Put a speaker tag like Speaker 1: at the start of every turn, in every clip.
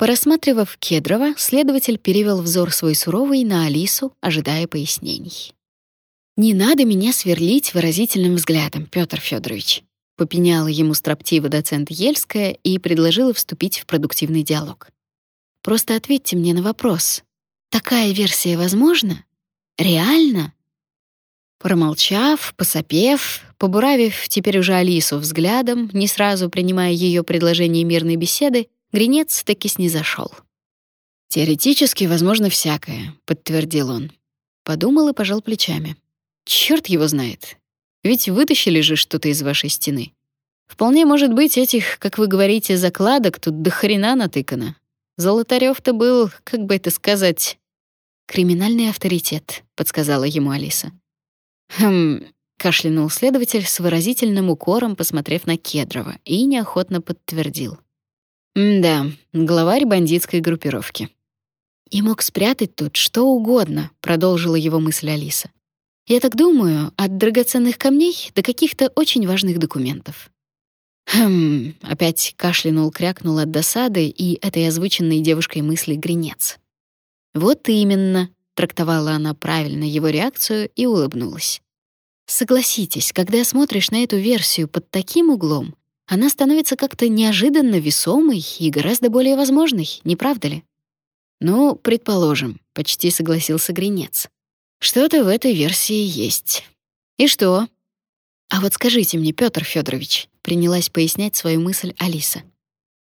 Speaker 1: Порассматривав Кедрова, следователь перевел взор свой суровый на Алису, ожидая пояснений. «Не надо меня сверлить выразительным взглядом, Пётр Федорович», попеняла ему строптиво доцент Ельская и предложила вступить в продуктивный диалог. «Просто ответьте мне на вопрос. Такая версия возможна? Реально?» Промолчав, посопев, побуравив теперь уже Алису взглядом, не сразу принимая ее предложение мирной беседы, Гринец таки снизошел. «Теоретически возможно всякое», — подтвердил он. Подумал и пожал плечами. Черт его знает. Ведь вытащили же что-то из вашей стены. Вполне может быть, этих, как вы говорите, закладок тут до хрена натыкано. Золотарёв-то был, как бы это сказать, криминальный авторитет, подсказала ему Алиса. Хм, кашлянул следователь с выразительным укором, посмотрев на Кедрова, и неохотно подтвердил. Да, главарь бандитской группировки. И мог спрятать тут что угодно, продолжила его мысль Алиса. Я так думаю, от драгоценных камней до каких-то очень важных документов. Хм, опять кашлянул, крякнул от досады и этой озвученной девушкой мысли гринец. Вот именно, трактовала она правильно его реакцию и улыбнулась. Согласитесь, когда смотришь на эту версию под таким углом, она становится как-то неожиданно весомой и гораздо более возможной, не правда ли? Ну, предположим, почти согласился Гринец. Что-то в этой версии есть. И что? А вот скажите мне, Петр Федорович, принялась пояснять свою мысль Алиса.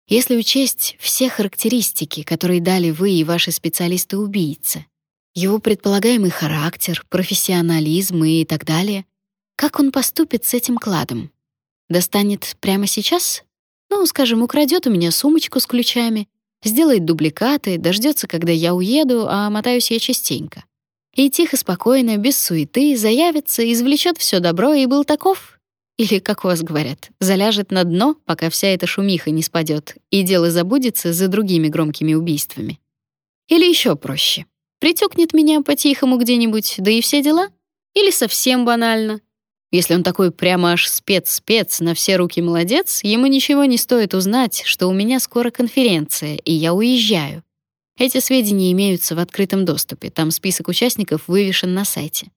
Speaker 1: Если учесть все характеристики, которые дали вы и ваши специалисты-убийцы, его предполагаемый характер, профессионализм и так далее, как он поступит с этим кладом? Достанет прямо сейчас? Ну, скажем, украдет у меня сумочку с ключами, сделает дубликаты, дождется, когда я уеду, а мотаюсь я частенько и тихо, спокойно, без суеты заявится, извлечет все добро и был таков. Или, как у вас говорят, заляжет на дно, пока вся эта шумиха не спадет, и дело забудется за другими громкими убийствами. Или еще проще. Притёкнет меня по-тихому где-нибудь, да и все дела? Или совсем банально. Если он такой прямо аж спец-спец, на все руки молодец, ему ничего не стоит узнать, что у меня скоро конференция, и я уезжаю. Эти сведения имеются в открытом доступе, там список участников вывешен на сайте.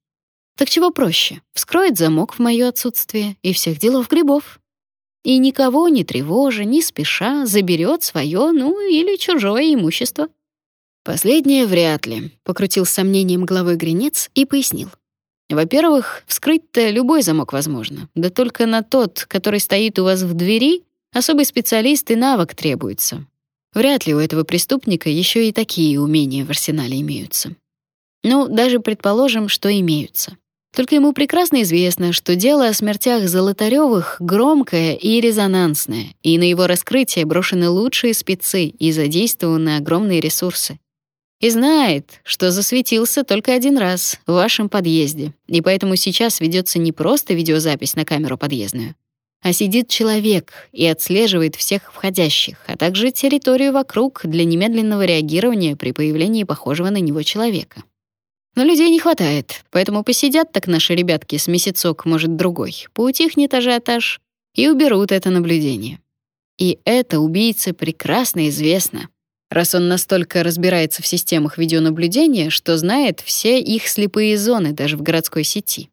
Speaker 1: Так чего проще? Вскроет замок в моё отсутствие и всех делов грибов. И никого не тревожа, не спеша, заберет свое, ну или чужое имущество. Последнее вряд ли, покрутил с сомнением головой Гринец и пояснил. Во-первых, вскрыть-то любой замок возможно, да только на тот, который стоит у вас в двери, особый специалист и навык требуется. Вряд ли у этого преступника еще и такие умения в арсенале имеются. Ну, даже предположим, что имеются. Только ему прекрасно известно, что дело о смертях Золотарёвых громкое и резонансное, и на его раскрытие брошены лучшие спецы и задействованы огромные ресурсы. И знает, что засветился только один раз в вашем подъезде, и поэтому сейчас ведется не просто видеозапись на камеру подъездную, а сидит человек и отслеживает всех входящих, а также территорию вокруг для немедленного реагирования при появлении похожего на него человека. Но людей не хватает, поэтому посидят так наши ребятки с месяцок, может, другой, поутихнет ажиотаж и уберут это наблюдение. И это убийце прекрасно известно, раз он настолько разбирается в системах видеонаблюдения, что знает все их слепые зоны даже в городской сети.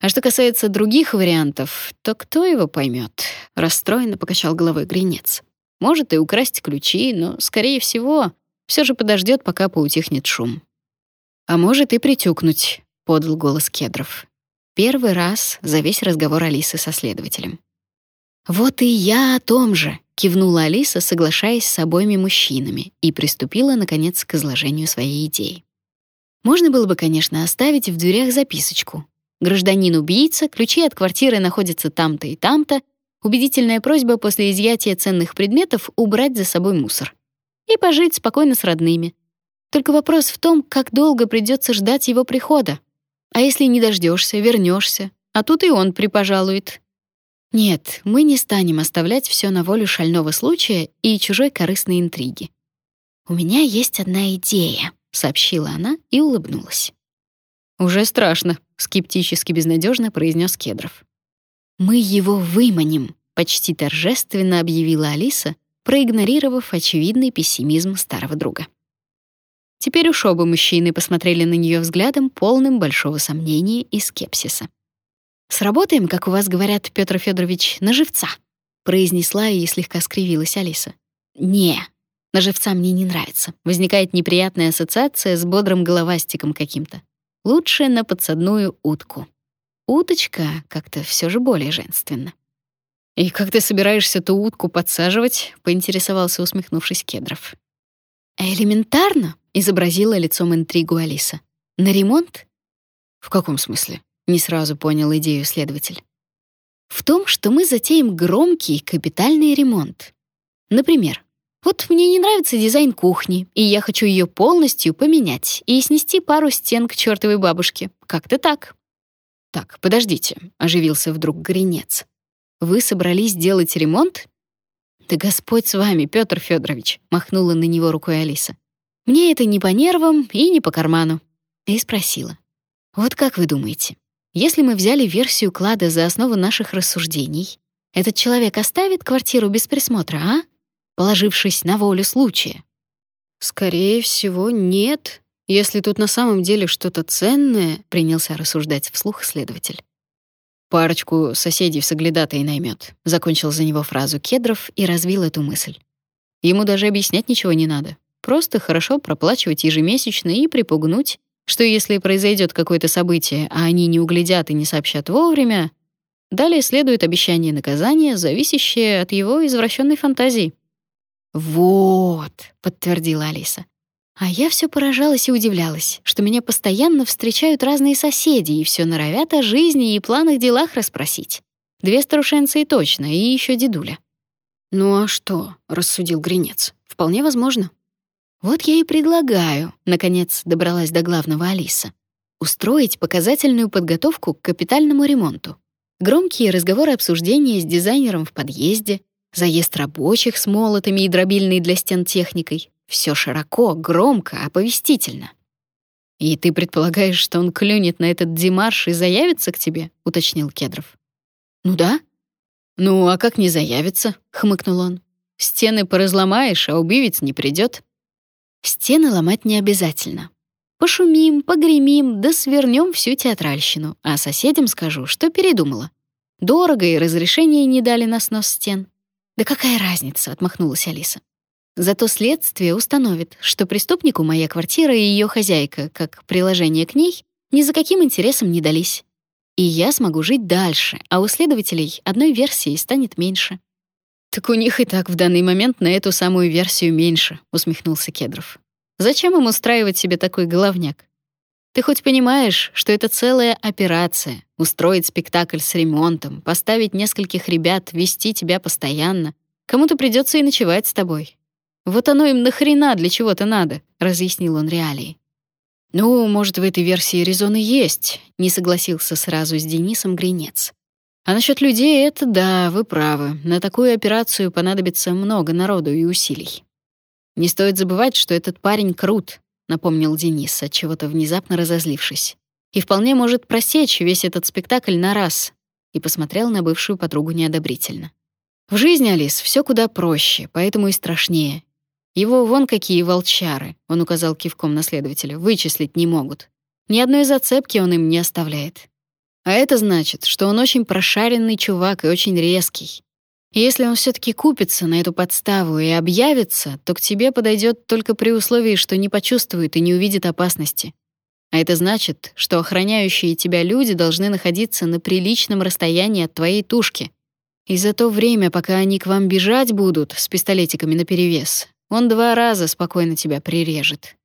Speaker 1: А что касается других вариантов, то кто его поймет? Расстроенно покачал головой Гринец. Может и украсть ключи, но, скорее всего, все же подождет, пока поутихнет шум. А может и притюкнуть, подал голос Кедров. Первый раз за весь разговор Алисы со следователем. Вот и я о том же, кивнула Алиса, соглашаясь с обоими мужчинами, и приступила наконец к изложению своей идеи. Можно было бы, конечно, оставить в дверях записочку, Гражданин-убийца, ключи от квартиры находятся там-то и там-то, убедительная просьба после изъятия ценных предметов убрать за собой мусор. И пожить спокойно с родными. Только вопрос в том, как долго придется ждать его прихода. А если не дождешься, вернешься, а тут и он припожалует. Нет, мы не станем оставлять все на волю шального случая и чужой корыстной интриги. У меня есть одна идея, сообщила она и улыбнулась. Уже страшно, скептически безнадежно произнес Кедров. Мы его выманим, почти торжественно объявила Алиса, проигнорировав очевидный пессимизм старого друга. Теперь уж оба мужчины посмотрели на нее взглядом, полным большого сомнения и скепсиса. «Сработаем, как у вас говорят, Петр Федорович, на живца», произнесла и слегка скривилась Алиса. «Не, на живца мне не нравится. Возникает неприятная ассоциация с бодрым головастиком каким-то. Лучше на подсадную утку. Уточка как-то все же более женственна». «И как ты собираешься ту утку подсаживать?» — поинтересовался, усмехнувшись Кедров. «Элементарно», — изобразила лицом интригу Алиса. «На ремонт?» «В каком смысле?» — не сразу понял идею следователь. «В том, что мы затеем громкий капитальный ремонт. Например, вот мне не нравится дизайн кухни, и я хочу ее полностью поменять и снести пару стен к чертовой бабушке. Как-то так». «Так, подождите», — оживился вдруг Гринец. «Вы собрались делать ремонт?» «Да Господь с вами, Петр Федорович, махнула на него рукой Алиса. «Мне это не по нервам и не по карману». И спросила. «Вот как вы думаете, если мы взяли версию клада за основу наших рассуждений, этот человек оставит квартиру без присмотра, а? Положившись на волю случая?» «Скорее всего, нет», если тут на самом деле что-то ценное, принялся рассуждать вслух следователь. Парочку соседей в соглядатые наймет. Закончил за него фразу Кедров и развил эту мысль. Ему даже объяснять ничего не надо. Просто хорошо проплачивать ежемесячно и припугнуть, что если произойдет какое-то событие, а они не углядят и не сообщат вовремя, далее следует обещание наказания, зависящее от его извращенной фантазии. «Вот», — подтвердила Алиса. А я все поражалась и удивлялась, что меня постоянно встречают разные соседи и все норовят о жизни и планах делах расспросить. Две старушенцы и точно, и еще дедуля. «Ну а что?» — рассудил Гринец. «Вполне возможно». «Вот я и предлагаю», — наконец добралась до главного Алиса, устроить показательную подготовку к капитальному ремонту. Громкие разговоры обсуждения с дизайнером в подъезде, заезд рабочих с молотами и дробильной для стен техникой, все широко, громко, оповестительно. «И ты предполагаешь, что он клюнет на этот демарш и заявится к тебе?» — уточнил Кедров. «Ну да». «Ну, а как не заявится?» — хмыкнул он. «Стены поразломаешь, а убивец не придет. «Стены ломать не обязательно. Пошумим, погремим, да свернем всю театральщину, а соседям скажу, что передумала. Дорого и разрешения не дали на снос стен». «Да какая разница?» — отмахнулась Алиса. Зато следствие установит, что преступнику моя квартира и ее хозяйка, как приложение к ней, ни за каким интересом не дались. И я смогу жить дальше, а у следователей одной версии станет меньше. Так у них и так в данный момент на эту самую версию меньше, усмехнулся Кедров. Зачем им устраивать себе такой головняк? Ты хоть понимаешь, что это целая операция — устроить спектакль с ремонтом, поставить нескольких ребят, вести тебя постоянно. Кому-то придется и ночевать с тобой. Вот оно им нахрена для чего-то надо, разъяснил он реалии. Ну, может, в этой версии резоны есть, не согласился сразу с Денисом Гринец. А насчет людей это да, вы правы. На такую операцию понадобится много народу и усилий. Не стоит забывать, что этот парень крут, напомнил Денис, от чего-то внезапно разозлившись. И вполне может просечь весь этот спектакль на раз. И посмотрел на бывшую подругу неодобрительно. В жизни, Алис, все куда проще, поэтому и страшнее. Его вон какие волчары, он указал кивком на следователя, вычислить не могут. Ни одной зацепки он им не оставляет. А это значит, что он очень прошаренный чувак и очень резкий. Если он все таки купится на эту подставу и объявится, то к тебе подойдет только при условии, что не почувствует и не увидит опасности. А это значит, что охраняющие тебя люди должны находиться на приличном расстоянии от твоей тушки. И за то время, пока они к вам бежать будут с пистолетиками наперевес, он два раза спокойно тебя прирежет.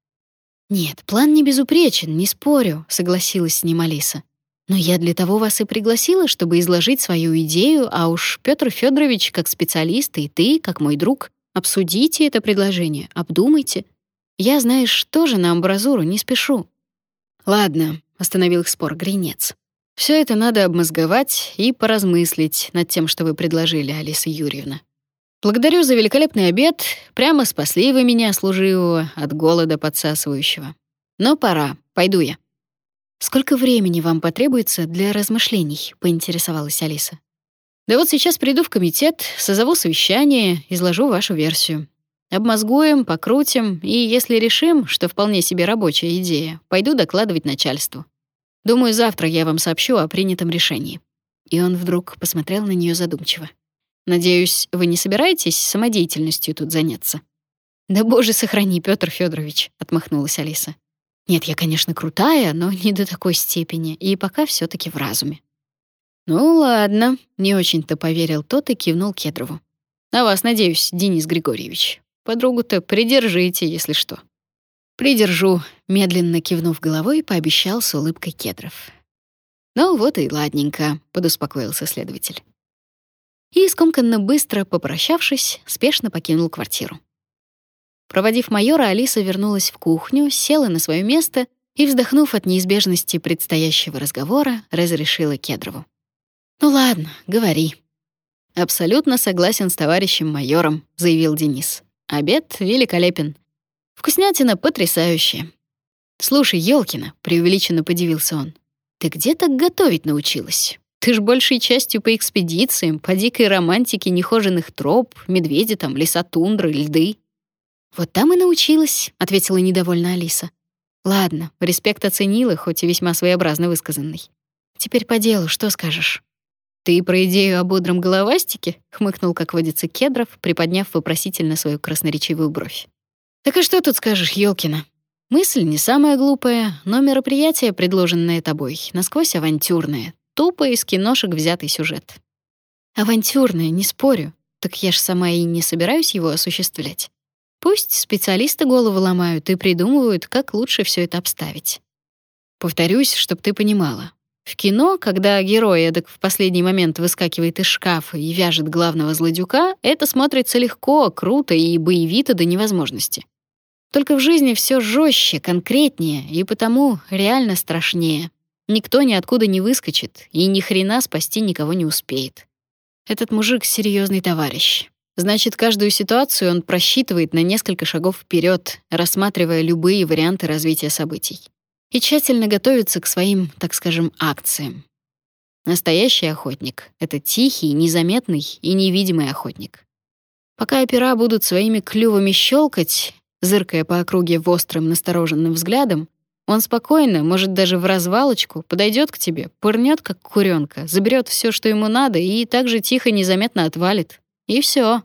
Speaker 1: Нет, план не безупречен, не спорю, согласилась с ним Алиса. Но я для того вас и пригласила, чтобы изложить свою идею, а уж Петр Федорович как специалист и ты, как мой друг, обсудите это предложение, обдумайте. Я, знаешь, тоже на амбразуру не спешу. Ладно, остановил их спор Гринец. Все это надо обмозговать и поразмыслить над тем, что вы предложили, Алиса Юрьевна. Благодарю за великолепный обед. Прямо спасли вы меня, служивого, от голода подсасывающего. Но пора, пойду я. Сколько времени вам потребуется для размышлений? поинтересовалась Алиса. Да вот сейчас приду в комитет, созову совещание, изложу вашу версию. Обмозгуем, покрутим, и если решим, что вполне себе рабочая идея, пойду докладывать начальству. Думаю, завтра я вам сообщу о принятом решении». И он вдруг посмотрел на нее задумчиво. «Надеюсь, вы не собираетесь самодеятельностью тут заняться?» «Да боже, сохрани, Петр Федорович, отмахнулась Алиса. «Нет, я, конечно, крутая, но не до такой степени, и пока все таки в разуме». «Ну ладно», — не очень-то поверил тот и кивнул Кедрову. «На вас надеюсь, Денис Григорьевич. Подругу-то придержите, если что». «Придержу», — медленно кивнув головой, пообещал с улыбкой Кедров. «Ну вот и ладненько», — подуспокоился следователь. И, скомканно быстро попрощавшись, спешно покинул квартиру. Проводив майора, Алиса вернулась в кухню, села на свое место и, вздохнув от неизбежности предстоящего разговора, разрешила Кедрову. «Ну ладно, говори». «Абсолютно согласен с товарищем майором», — заявил Денис. «Обед великолепен. Вкуснятина потрясающая». «Слушай, Ёлкина», — преувеличенно подивился он, «ты где так готовить научилась? Ты ж большей частью по экспедициям, по дикой романтике нехоженных троп, медведи там, леса тундры, льды». «Вот там и научилась», — ответила недовольно Алиса. «Ладно, респект оценила, хоть и весьма своеобразно высказанный. Теперь по делу, что скажешь?» «Ты про идею о бодром головастике?» — хмыкнул, как водится, Кедров, приподняв вопросительно свою красноречивую бровь. «Так а что тут скажешь, Ёлкина? Мысль не самая глупая, но мероприятие, предложенное тобой, насквозь авантюрное, тупо из киношек взятый сюжет». «Авантюрное, не спорю. Так я ж сама и не собираюсь его осуществлять. Пусть специалисты голову ломают и придумывают, как лучше все это обставить. Повторюсь, чтоб ты понимала. В кино, когда герой эдак в последний момент выскакивает из шкафа и вяжет главного злодюка, это смотрится легко, круто и боевито до невозможности. Только в жизни все жестче, конкретнее и потому реально страшнее. Никто ниоткуда не выскочит и ни хрена спасти никого не успеет. Этот мужик серьезный товарищ. Значит, каждую ситуацию он просчитывает на несколько шагов вперед, рассматривая любые варианты развития событий и тщательно готовится к своим, так скажем, акциям. Настоящий охотник — это тихий, незаметный и невидимый охотник. Пока опера будут своими клювами щелкать, зыркая по округе острым настороженным взглядом, он спокойно, может даже в развалочку, подойдет к тебе, пырнет как куренка, заберет все, что ему надо, и так же тихо, незаметно отвалит. И все.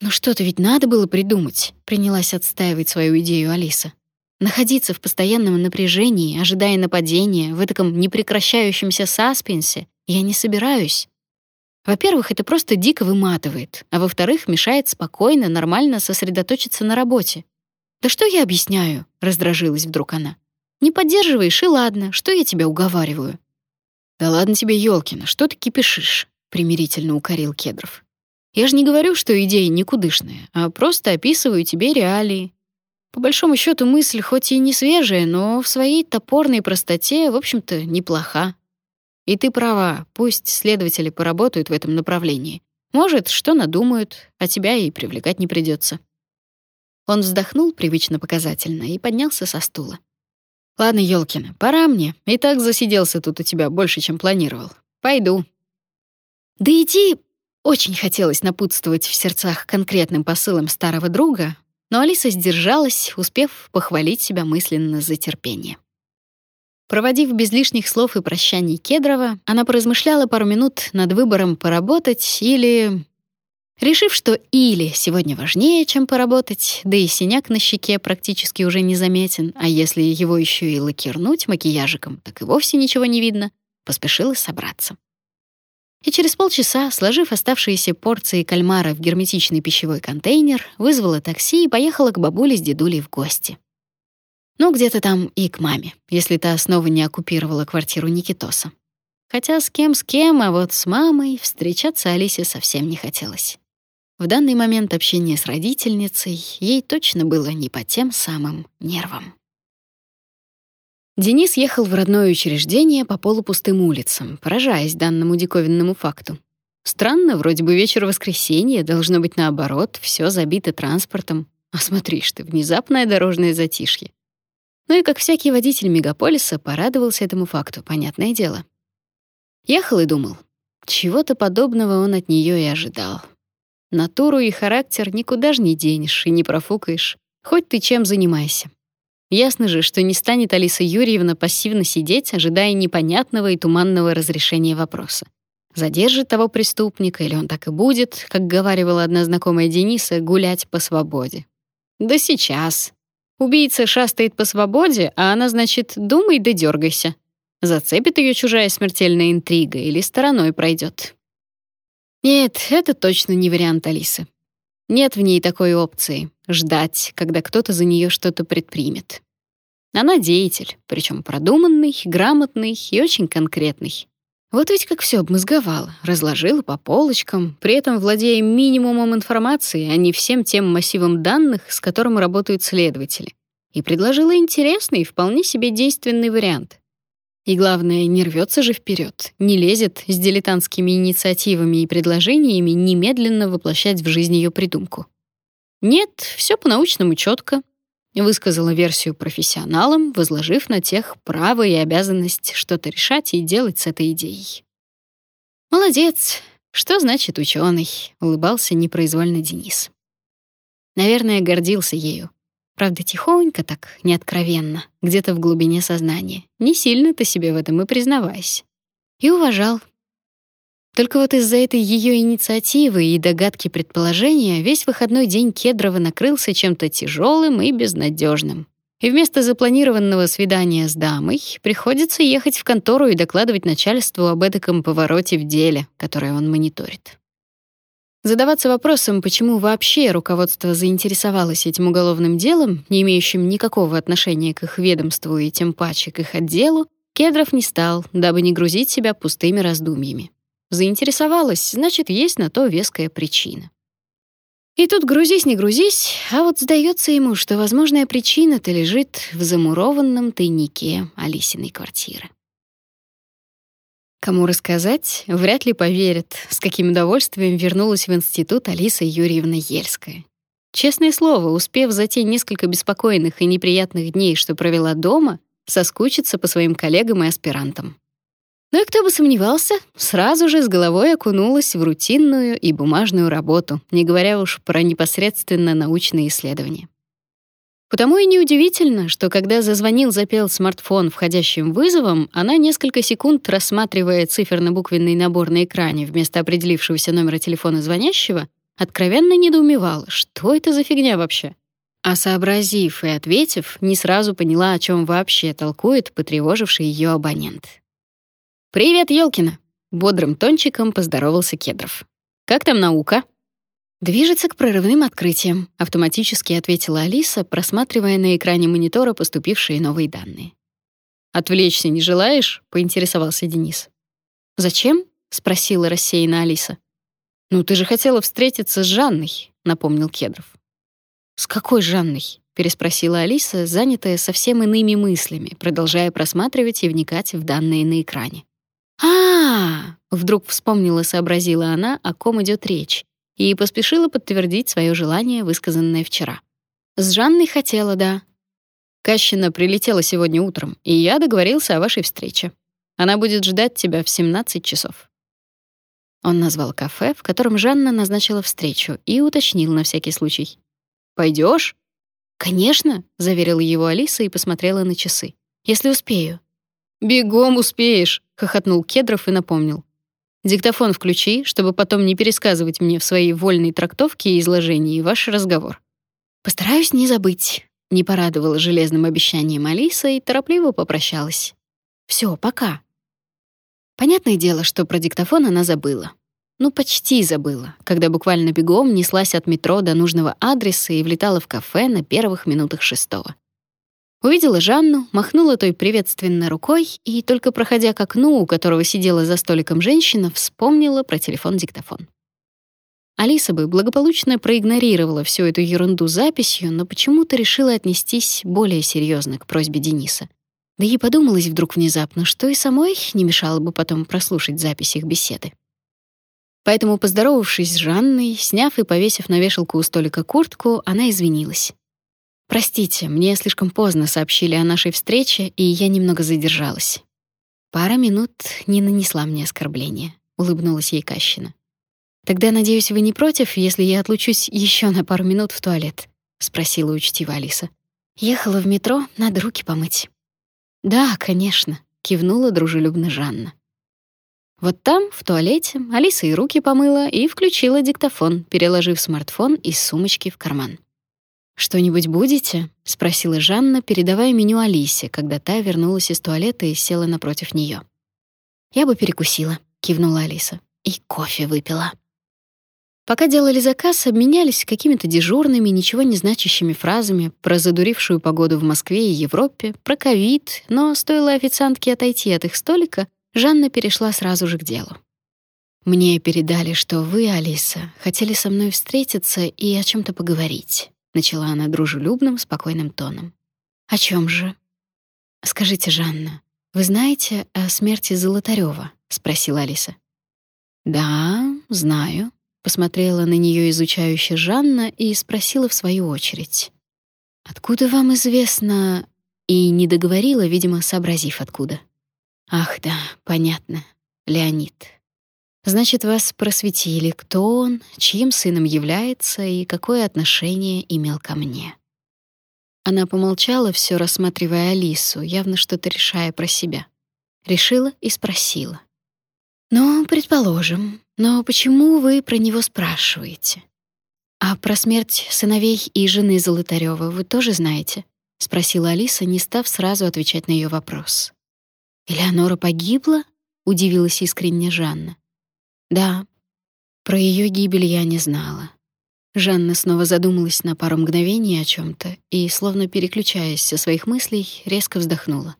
Speaker 1: «Ну что-то ведь надо было придумать», — принялась отстаивать свою идею Алиса. Находиться в постоянном напряжении, ожидая нападения, в этом непрекращающемся саспенсе, я не собираюсь. Во-первых, это просто дико выматывает, а во-вторых, мешает спокойно, нормально сосредоточиться на работе. «Да что я объясняю?» — раздражилась вдруг она. «Не поддерживаешь, и ладно, что я тебя уговариваю?» «Да ладно тебе, Ёлкина, что ты кипишишь?» — примирительно укорил Кедров. «Я же не говорю, что идея никудышная, а просто описываю тебе реалии. По большому счету мысль хоть и не свежая, но в своей топорной простоте, в общем-то, неплоха. И ты права, пусть следователи поработают в этом направлении. Может, что надумают, а тебя и привлекать не придется. Он вздохнул привычно показательно и поднялся со стула. «Ладно, Ёлкина, пора мне. И так засиделся тут у тебя больше, чем планировал. Пойду». «Да иди!» Очень хотелось напутствовать в сердцах конкретным посылом старого друга, но Алиса сдержалась, успев похвалить себя мысленно за терпение. Проводив без лишних слов и прощаний Кедрова, она поразмышляла пару минут над выбором поработать или... Решив, что или сегодня важнее, чем поработать, да и синяк на щеке практически уже не заметен, а если его еще и лакирнуть макияжиком, так и вовсе ничего не видно, поспешила собраться и через полчаса, сложив оставшиеся порции кальмара в герметичный пищевой контейнер, вызвала такси и поехала к бабуле с дедулей в гости. Ну, где-то там и к маме, если та снова не оккупировала квартиру Никитоса. Хотя с кем с кем, а вот с мамой встречаться Алисе совсем не хотелось. В данный момент общение с родительницей ей точно было не по тем самым нервам. Денис ехал в родное учреждение по полупустым улицам, поражаясь данному диковинному факту. Странно, вроде бы вечер воскресенья, должно быть наоборот, все забито транспортом. А смотришь ты, внезапное дорожное затишье. Ну и как всякий водитель мегаполиса порадовался этому факту, понятное дело. Ехал и думал, Чего-то подобного он от нее и ожидал. Натуру и характер никуда ж не денешь и не профукаешь, хоть ты чем занимайся. Ясно же, что не станет Алиса Юрьевна пассивно сидеть, ожидая непонятного и туманного разрешения вопроса. Задержит того преступника, или он так и будет, как говаривала одна знакомая Дениса, гулять по свободе. Да сейчас. Убийца шастает по свободе, а она, значит, думай да дергайся. Зацепит ее чужая смертельная интрига или стороной пройдет. Нет, это точно не вариант Алисы. Нет в ней такой опции — ждать, когда кто-то за нее что-то предпримет. Она деятель, причем продуманный, грамотный и очень конкретный. Вот ведь как все обмозговала, разложила по полочкам, при этом владея минимумом информации, а не всем тем массивом данных, с которым работают следователи, и предложила интересный, вполне себе действенный вариант. И главное, не рвется же вперед, не лезет с дилетантскими инициативами и предложениями немедленно воплощать в жизнь ее придумку. Нет, все по-научному четко. Высказала версию профессионалам, возложив на тех право и обязанность что-то решать и делать с этой идеей. Молодец. Что значит ученый? улыбался непроизвольно Денис. Наверное, гордился ею. Правда, тихонько так, неоткровенно, где-то в глубине сознания. Не сильно ты себе в этом и признавайся. И уважал. Только вот из-за этой ее инициативы и догадки предположения весь выходной день Кедрова накрылся чем-то тяжелым и безнадежным. И вместо запланированного свидания с дамой приходится ехать в контору и докладывать начальству об эдаком повороте в деле, которое он мониторит. Задаваться вопросом, почему вообще руководство заинтересовалось этим уголовным делом, не имеющим никакого отношения к их ведомству и тем паче к их отделу, Кедров не стал, дабы не грузить себя пустыми раздумьями. Заинтересовалась, значит, есть на то веская причина. И тут грузись, не грузись, а вот сдается ему, что возможная причина-то лежит в замурованном тайнике Алисиной квартиры. Кому рассказать, вряд ли поверят, с каким удовольствием вернулась в институт Алиса Юрьевна Ельская. Честное слово, успев за те несколько беспокойных и неприятных дней, что провела дома, соскучиться по своим коллегам и аспирантам. Но и кто бы сомневался, сразу же с головой окунулась в рутинную и бумажную работу, не говоря уж про непосредственно научные исследования. Потому и неудивительно, что когда зазвонил-запел смартфон входящим вызовом, она несколько секунд, рассматривая циферно-буквенный набор на экране вместо определившегося номера телефона звонящего, откровенно недоумевала, что это за фигня вообще. А сообразив и ответив, не сразу поняла, о чем вообще толкует потревоживший ее абонент. «Привет, Ёлкина!» — бодрым тончиком поздоровался Кедров. «Как там наука?» «Движется к прорывным открытиям», — автоматически ответила Алиса, просматривая на экране монитора поступившие новые данные. «Отвлечься не желаешь?» — поинтересовался Денис. «Зачем?» — спросила рассеянно Алиса. «Ну, ты же хотела встретиться с Жанной», — напомнил Кедров. «С какой Жанной?» — переспросила Алиса, занятая совсем иными мыслями, продолжая просматривать и вникать в данные на экране. А, вдруг вспомнила, сообразила она, о ком идет речь, и поспешила подтвердить свое желание, высказанное вчера. С Жанной хотела, да. Кащина прилетела сегодня утром, и я договорился о вашей встрече. Она будет ждать тебя в 17 часов. Он назвал кафе, в котором Жанна назначила встречу, и уточнил на всякий случай. Пойдешь? Конечно, заверила его Алиса и посмотрела на часы. Если успею. Бегом успеешь, хохотнул Кедров и напомнил. Диктофон включи, чтобы потом не пересказывать мне в своей вольной трактовке и изложении ваш разговор. Постараюсь не забыть. Не порадовала железным обещанием Алиса и торопливо попрощалась. Все, пока. Понятное дело, что про диктофон она забыла. Ну, почти забыла, когда буквально бегом неслась от метро до нужного адреса и влетала в кафе на первых минутах шестого. Увидела Жанну, махнула той приветственно рукой и, только проходя к окну, у которого сидела за столиком женщина, вспомнила про телефон-диктофон. Алиса бы благополучно проигнорировала всю эту ерунду записью, но почему-то решила отнестись более серьезно к просьбе Дениса. Да ей подумалось вдруг внезапно, что и самой не мешало бы потом прослушать запись их беседы. Поэтому, поздоровавшись с Жанной, сняв и повесив на вешалку у столика куртку, она извинилась. Простите, мне слишком поздно сообщили о нашей встрече, и я немного задержалась. Пара минут не нанесла мне оскорбления. улыбнулась ей Кащина. Тогда, надеюсь, вы не против, если я отлучусь еще на пару минут в туалет, спросила учтиво Алиса. Ехала в метро, надо руки помыть. Да, конечно, кивнула дружелюбно Жанна. Вот там, в туалете, Алиса и руки помыла и включила диктофон, переложив смартфон из сумочки в карман. «Что-нибудь будете?» — спросила Жанна, передавая меню Алисе, когда та вернулась из туалета и села напротив нее. «Я бы перекусила», — кивнула Алиса. «И кофе выпила». Пока делали заказ, обменялись какими-то дежурными, ничего не значащими фразами про задурившую погоду в Москве и Европе, про ковид, но стоило официантке отойти от их столика, Жанна перешла сразу же к делу. «Мне передали, что вы, Алиса, хотели со мной встретиться и о чем то поговорить начала она дружелюбным, спокойным тоном. О чем же? Скажите, Жанна, вы знаете о смерти Золотарёва? спросила Алиса. Да, знаю, посмотрела на нее изучающе Жанна и спросила в свою очередь. Откуда вам известно? И не договорила, видимо, сообразив откуда. Ах, да, понятно. Леонид. Значит, вас просветили, кто он, чьим сыном является и какое отношение имел ко мне. Она помолчала, все рассматривая Алису, явно что-то решая про себя. Решила и спросила: "Ну, предположим, но почему вы про него спрашиваете? А про смерть сыновей и жены Золотарёва вы тоже знаете?" спросила Алиса, не став сразу отвечать на ее вопрос. "Элеонора погибла?" удивилась искренне Жанна. Да. Про ее гибель я не знала. Жанна снова задумалась на пару мгновений о чем то и, словно переключаясь со своих мыслей, резко вздохнула.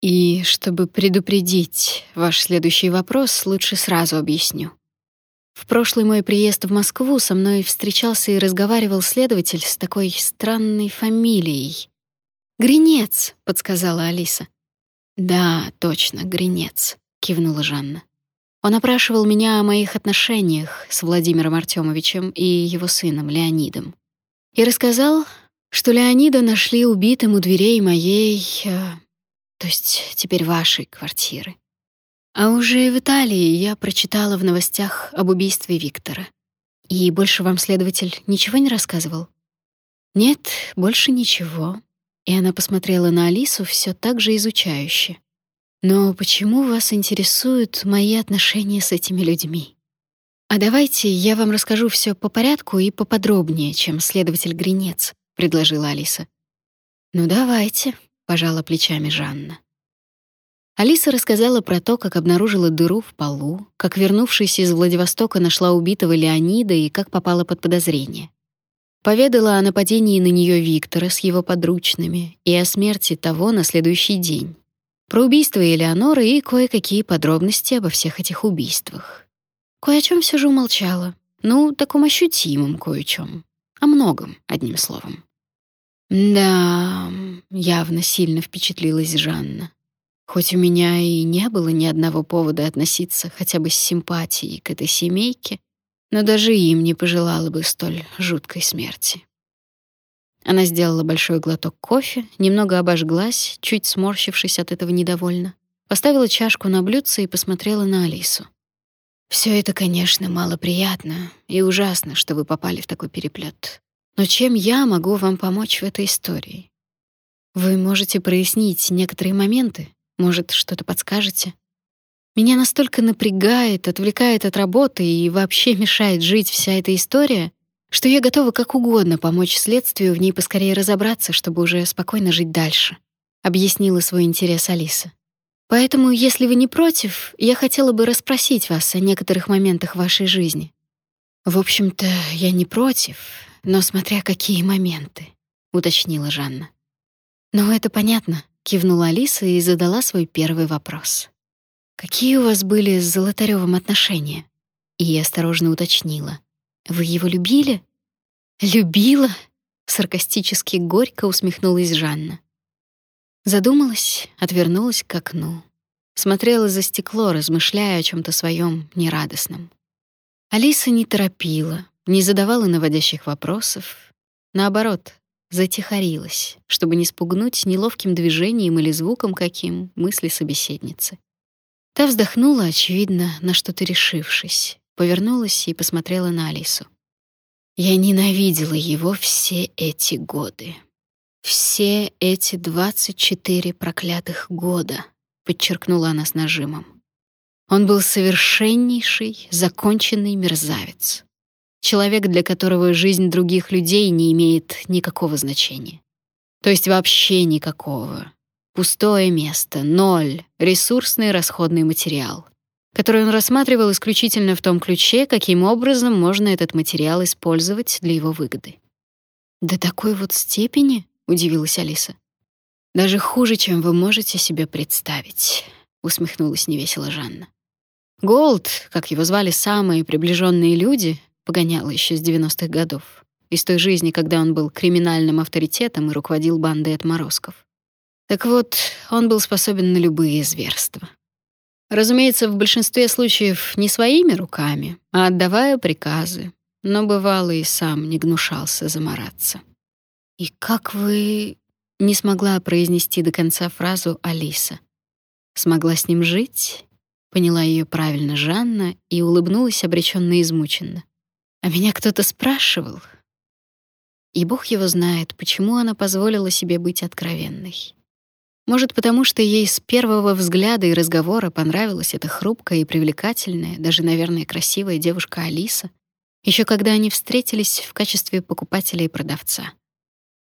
Speaker 1: И чтобы предупредить ваш следующий вопрос, лучше сразу объясню. В прошлый мой приезд в Москву со мной встречался и разговаривал следователь с такой странной фамилией. Гринец, подсказала Алиса. Да, точно, Гринец, кивнула Жанна. Он опрашивал меня о моих отношениях с Владимиром Артемовичем и его сыном Леонидом. И рассказал, что Леонида нашли убитым у дверей моей, э, то есть теперь вашей квартиры. А уже в Италии я прочитала в новостях об убийстве Виктора. И больше вам следователь ничего не рассказывал? Нет, больше ничего. И она посмотрела на Алису все так же изучающе. Но почему вас интересуют мои отношения с этими людьми? А давайте я вам расскажу все по порядку и поподробнее, чем следователь Гринец, предложила Алиса. Ну давайте, пожала плечами Жанна. Алиса рассказала про то, как обнаружила дыру в полу, как вернувшись из Владивостока нашла убитого Леонида и как попала под подозрение. Поведала о нападении на нее Виктора с его подручными и о смерти того на следующий день про убийство Элеоноры и кое-какие подробности обо всех этих убийствах. Кое о чем все же умолчала. Ну, таком ощутимом кое-чем. О многом, одним словом. Да, явно сильно впечатлилась Жанна. Хоть у меня и не было ни одного повода относиться хотя бы с симпатией к этой семейке, но даже им не пожелала бы столь жуткой смерти. Она сделала большой глоток кофе, немного обожглась, чуть сморщившись от этого недовольно. Поставила чашку на блюдце и посмотрела на Алису. Все это, конечно, малоприятно и ужасно, что вы попали в такой переплет. Но чем я могу вам помочь в этой истории? Вы можете прояснить некоторые моменты, может, что-то подскажете? Меня настолько напрягает, отвлекает от работы и вообще мешает жить вся эта история, что я готова как угодно помочь следствию в ней поскорее разобраться, чтобы уже спокойно жить дальше, объяснила свой интерес Алиса. Поэтому, если вы не против, я хотела бы расспросить вас о некоторых моментах вашей жизни. В общем-то, я не против, но смотря какие моменты, уточнила Жанна. Но это понятно, кивнула Алиса и задала свой первый вопрос. Какие у вас были с Золотарёвым отношения? И осторожно уточнила: вы его любили? Любила? Саркастически горько усмехнулась Жанна. Задумалась, отвернулась к окну. Смотрела за стекло, размышляя о чем то своем нерадостном. Алиса не торопила, не задавала наводящих вопросов. Наоборот, затихарилась, чтобы не спугнуть неловким движением или звуком каким мысли собеседницы. Та вздохнула, очевидно, на что-то решившись, повернулась и посмотрела на Алису. Я ненавидела его все эти годы. Все эти 24 проклятых года, подчеркнула она с нажимом. Он был совершеннейший, законченный мерзавец. Человек, для которого жизнь других людей не имеет никакого значения. То есть вообще никакого. Пустое место, ноль, ресурсный расходный материал, который он рассматривал исключительно в том ключе, каким образом можно этот материал использовать для его выгоды. «До такой вот степени?» — удивилась Алиса. «Даже хуже, чем вы можете себе представить», — усмехнулась невесело Жанна. Голд, как его звали самые приближенные люди, погонял еще с 90-х годов, из той жизни, когда он был криминальным авторитетом и руководил бандой отморозков. Так вот, он был способен на любые зверства. Разумеется, в большинстве случаев не своими руками, а отдавая приказы, но бывало и сам не гнушался замораться. «И как вы...» — не смогла произнести до конца фразу Алиса. «Смогла с ним жить?» — поняла ее правильно Жанна и улыбнулась обреченно и измученно. «А меня кто-то спрашивал?» И Бог его знает, почему она позволила себе быть откровенной. Может, потому что ей с первого взгляда и разговора понравилась эта хрупкая и привлекательная, даже, наверное, красивая девушка Алиса, еще когда они встретились в качестве покупателя и продавца.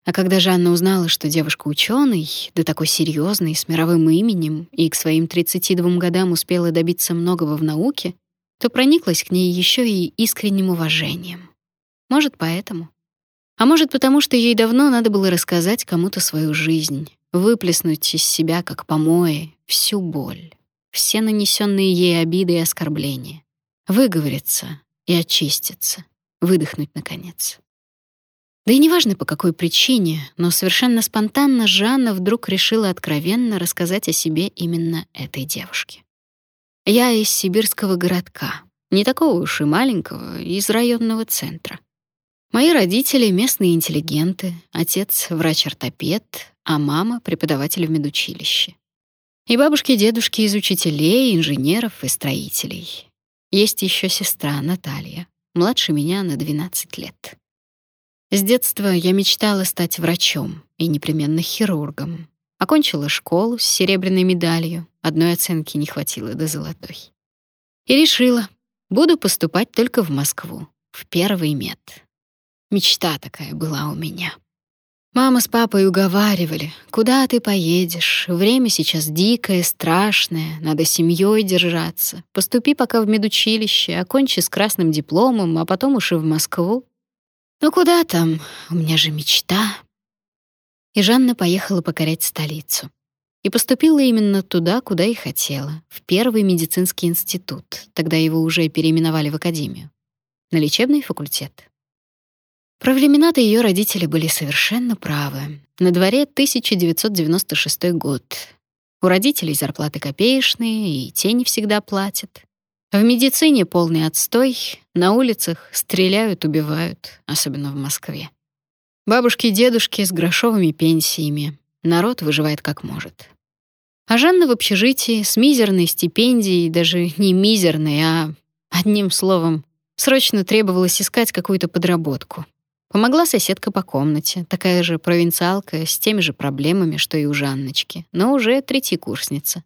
Speaker 1: А когда Жанна узнала, что девушка ученый, да такой серьезный, с мировым именем, и к своим 32 годам успела добиться многого в науке, то прониклась к ней еще и искренним уважением. Может, поэтому. А может, потому что ей давно надо было рассказать кому-то свою жизнь, выплеснуть из себя, как помои, всю боль, все нанесенные ей обиды и оскорбления, выговориться и очиститься, выдохнуть наконец. Да и неважно по какой причине, но совершенно спонтанно Жанна вдруг решила откровенно рассказать о себе именно этой девушке. Я из сибирского городка, не такого уж и маленького, из районного центра. Мои родители — местные интеллигенты, отец — врач-ортопед, а мама — преподаватель в медучилище. И бабушки и дедушки из учителей, инженеров и строителей. Есть еще сестра Наталья, младше меня на 12 лет. С детства я мечтала стать врачом и непременно хирургом. Окончила школу с серебряной медалью, одной оценки не хватило до золотой. И решила, буду поступать только в Москву, в первый мед. Мечта такая была у меня. Мама с папой уговаривали, куда ты поедешь, время сейчас дикое, страшное, надо семьей держаться. Поступи пока в медучилище, окончи с красным дипломом, а потом уж и в Москву. Ну куда там, у меня же мечта. И Жанна поехала покорять столицу. И поступила именно туда, куда и хотела, в первый медицинский институт, тогда его уже переименовали в академию, на лечебный факультет. Про времена-то ее родители были совершенно правы. На дворе 1996 год. У родителей зарплаты копеечные, и те не всегда платят. В медицине полный отстой, на улицах стреляют, убивают, особенно в Москве. Бабушки и дедушки с грошовыми пенсиями. Народ выживает как может. А Жанна в общежитии с мизерной стипендией, даже не мизерной, а, одним словом, срочно требовалось искать какую-то подработку. Помогла соседка по комнате, такая же провинциалка с теми же проблемами, что и у Жанночки, но уже третьекурсница.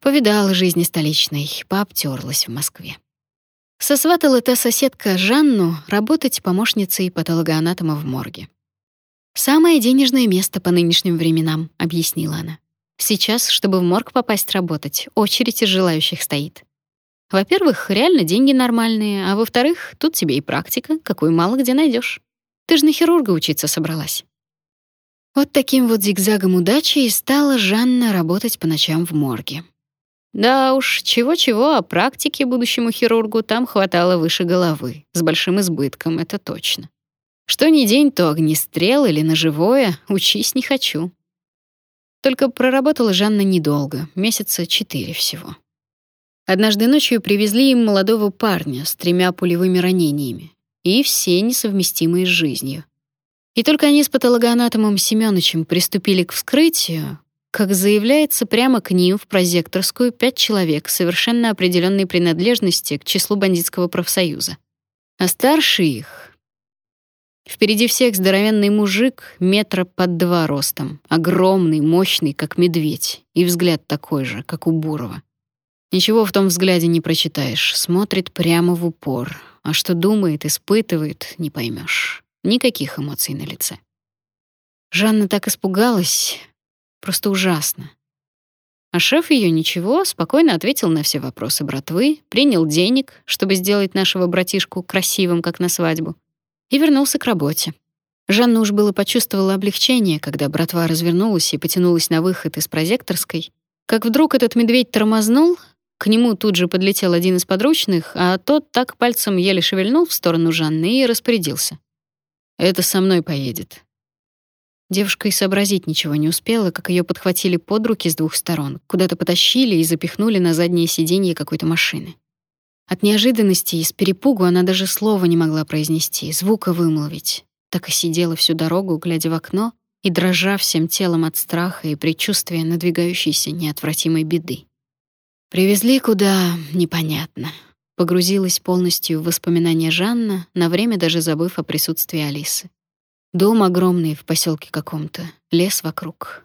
Speaker 1: Повидала жизни столичной, пообтерлась в Москве. Сосватала та соседка Жанну работать помощницей патологоанатома в морге. «Самое денежное место по нынешним временам», — объяснила она. «Сейчас, чтобы в морг попасть работать, очередь из желающих стоит. Во-первых, реально деньги нормальные, а во-вторых, тут тебе и практика, какую мало где найдешь. Ты же на хирурга учиться собралась. Вот таким вот зигзагом удачи и стала Жанна работать по ночам в морге. Да уж, чего-чего, а практики будущему хирургу там хватало выше головы, с большим избытком, это точно. Что ни день, то огнестрел или ножевое, учись не хочу. Только проработала Жанна недолго, месяца четыре всего. Однажды ночью привезли им молодого парня с тремя пулевыми ранениями и все несовместимые с жизнью. И только они с патологоанатомом Семёнычем приступили к вскрытию, как заявляется прямо к ним в прозекторскую пять человек совершенно определенной принадлежности к числу бандитского профсоюза. А старше их Впереди всех здоровенный мужик, метра под два ростом, огромный, мощный, как медведь, и взгляд такой же, как у Бурова. Ничего в том взгляде не прочитаешь, смотрит прямо в упор, а что думает, испытывает, не поймешь. Никаких эмоций на лице. Жанна так испугалась, просто ужасно. А шеф ее ничего, спокойно ответил на все вопросы братвы, принял денег, чтобы сделать нашего братишку красивым, как на свадьбу, и вернулся к работе. Жанна уж было почувствовала облегчение, когда братва развернулась и потянулась на выход из прозекторской, как вдруг этот медведь тормознул, к нему тут же подлетел один из подручных, а тот так пальцем еле шевельнул в сторону Жанны и распорядился. «Это со мной поедет». Девушка и сообразить ничего не успела, как ее подхватили под руки с двух сторон, куда-то потащили и запихнули на заднее сиденье какой-то машины. От неожиданности и с перепугу она даже слова не могла произнести, звука вымолвить. Так и сидела всю дорогу, глядя в окно и дрожа всем телом от страха и предчувствия надвигающейся неотвратимой беды. Привезли куда непонятно. Погрузилась полностью в воспоминания Жанна, на время даже забыв о присутствии Алисы. Дом огромный в поселке каком-то, лес вокруг,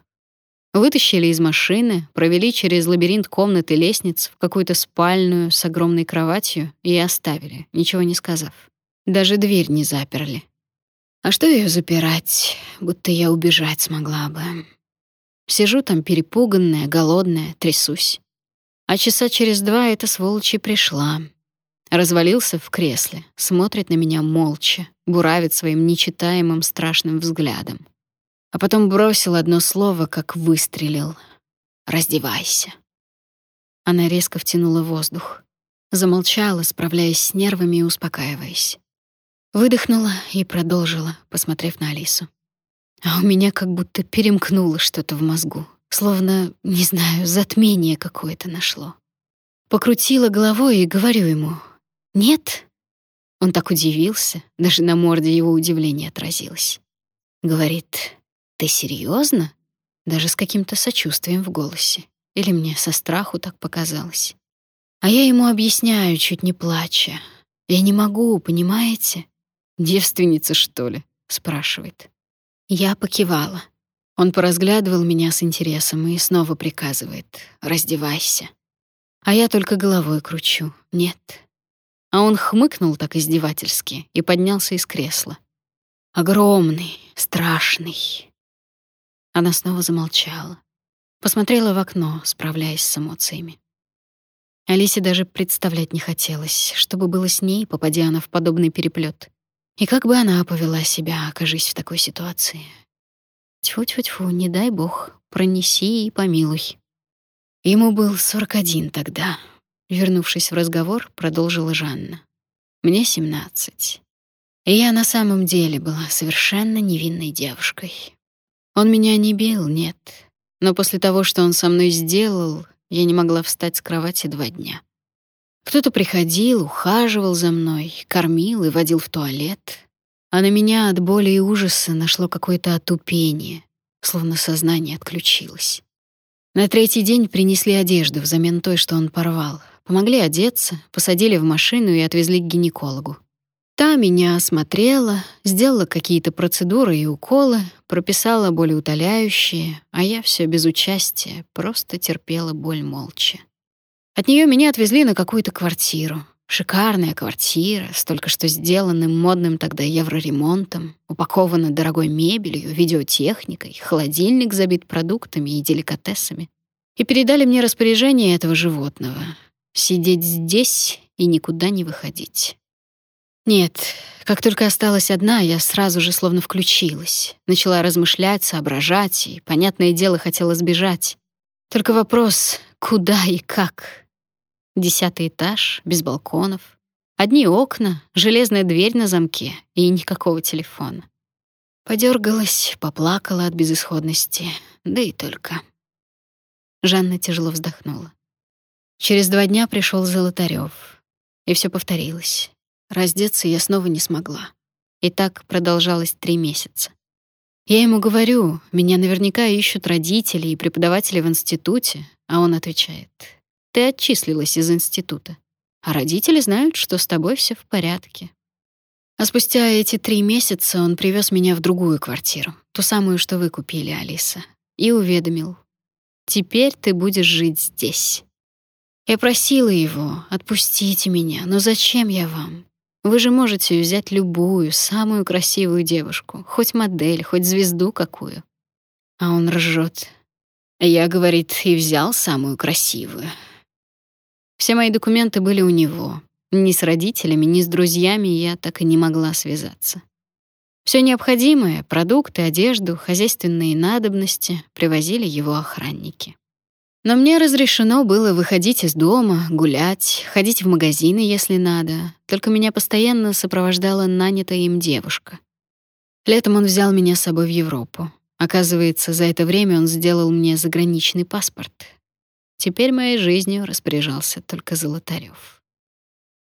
Speaker 1: Вытащили из машины, провели через лабиринт комнат и лестниц в какую-то спальную с огромной кроватью и оставили, ничего не сказав. Даже дверь не заперли. А что ее запирать, будто я убежать смогла бы. Сижу там перепуганная, голодная, трясусь. А часа через два эта сволочь и пришла. Развалился в кресле, смотрит на меня молча, буравит своим нечитаемым страшным взглядом а потом бросил одно слово, как выстрелил. «Раздевайся». Она резко втянула воздух. Замолчала, справляясь с нервами и успокаиваясь. Выдохнула и продолжила, посмотрев на Алису. А у меня как будто перемкнуло что-то в мозгу. Словно, не знаю, затмение какое-то нашло. Покрутила головой и говорю ему «Нет». Он так удивился, даже на морде его удивление отразилось. Говорит «Ты серьезно? Даже с каким-то сочувствием в голосе. Или мне со страху так показалось. А я ему объясняю, чуть не плача. «Я не могу, понимаете?» «Девственница, что ли?» — спрашивает. Я покивала. Он поразглядывал меня с интересом и снова приказывает «раздевайся». А я только головой кручу «нет». А он хмыкнул так издевательски и поднялся из кресла. Огромный, страшный, она снова замолчала. Посмотрела в окно, справляясь с эмоциями. Алисе даже представлять не хотелось, что бы было с ней, попадя она в подобный переплет. И как бы она повела себя, окажись в такой ситуации. Тьфу-тьфу-тьфу, не дай бог, пронеси и помилуй. Ему был 41 тогда. Вернувшись в разговор, продолжила Жанна. Мне 17. И я на самом деле была совершенно невинной девушкой, он меня не бил, нет. Но после того, что он со мной сделал, я не могла встать с кровати два дня. Кто-то приходил, ухаживал за мной, кормил и водил в туалет. А на меня от боли и ужаса нашло какое-то отупение, словно сознание отключилось. На третий день принесли одежду взамен той, что он порвал. Помогли одеться, посадили в машину и отвезли к гинекологу. Та меня осмотрела, сделала какие-то процедуры и уколы, прописала болеутоляющие, а я все без участия, просто терпела боль молча. От нее меня отвезли на какую-то квартиру. Шикарная квартира, с только что сделанным модным тогда евроремонтом, упакована дорогой мебелью, видеотехникой, холодильник забит продуктами и деликатесами. И передали мне распоряжение этого животного — сидеть здесь и никуда не выходить. Нет, как только осталась одна, я сразу же словно включилась. Начала размышлять, соображать и, понятное дело, хотела сбежать. Только вопрос, куда и как? Десятый этаж, без балконов. Одни окна, железная дверь на замке и никакого телефона. Подергалась, поплакала от безысходности, да и только. Жанна тяжело вздохнула. Через два дня пришел Золотарев, и все повторилось. Раздеться я снова не смогла. И так продолжалось три месяца. Я ему говорю, меня наверняка ищут родители и преподаватели в институте, а он отвечает: "Ты отчислилась из института, а родители знают, что с тобой все в порядке". А спустя эти три месяца он привез меня в другую квартиру, ту самую, что вы купили, Алиса, и уведомил: "Теперь ты будешь жить здесь". Я просила его: "Отпустите меня, но зачем я вам? Вы же можете взять любую, самую красивую девушку, хоть модель, хоть звезду какую. А он ржет. Я, говорит, и взял самую красивую. Все мои документы были у него. Ни с родителями, ни с друзьями я так и не могла связаться. Все необходимое, продукты, одежду, хозяйственные надобности привозили его охранники. Но мне разрешено было выходить из дома, гулять, ходить в магазины, если надо. Только меня постоянно сопровождала нанятая им девушка. Летом он взял меня с собой в Европу. Оказывается, за это время он сделал мне заграничный паспорт. Теперь моей жизнью распоряжался только Золотарёв.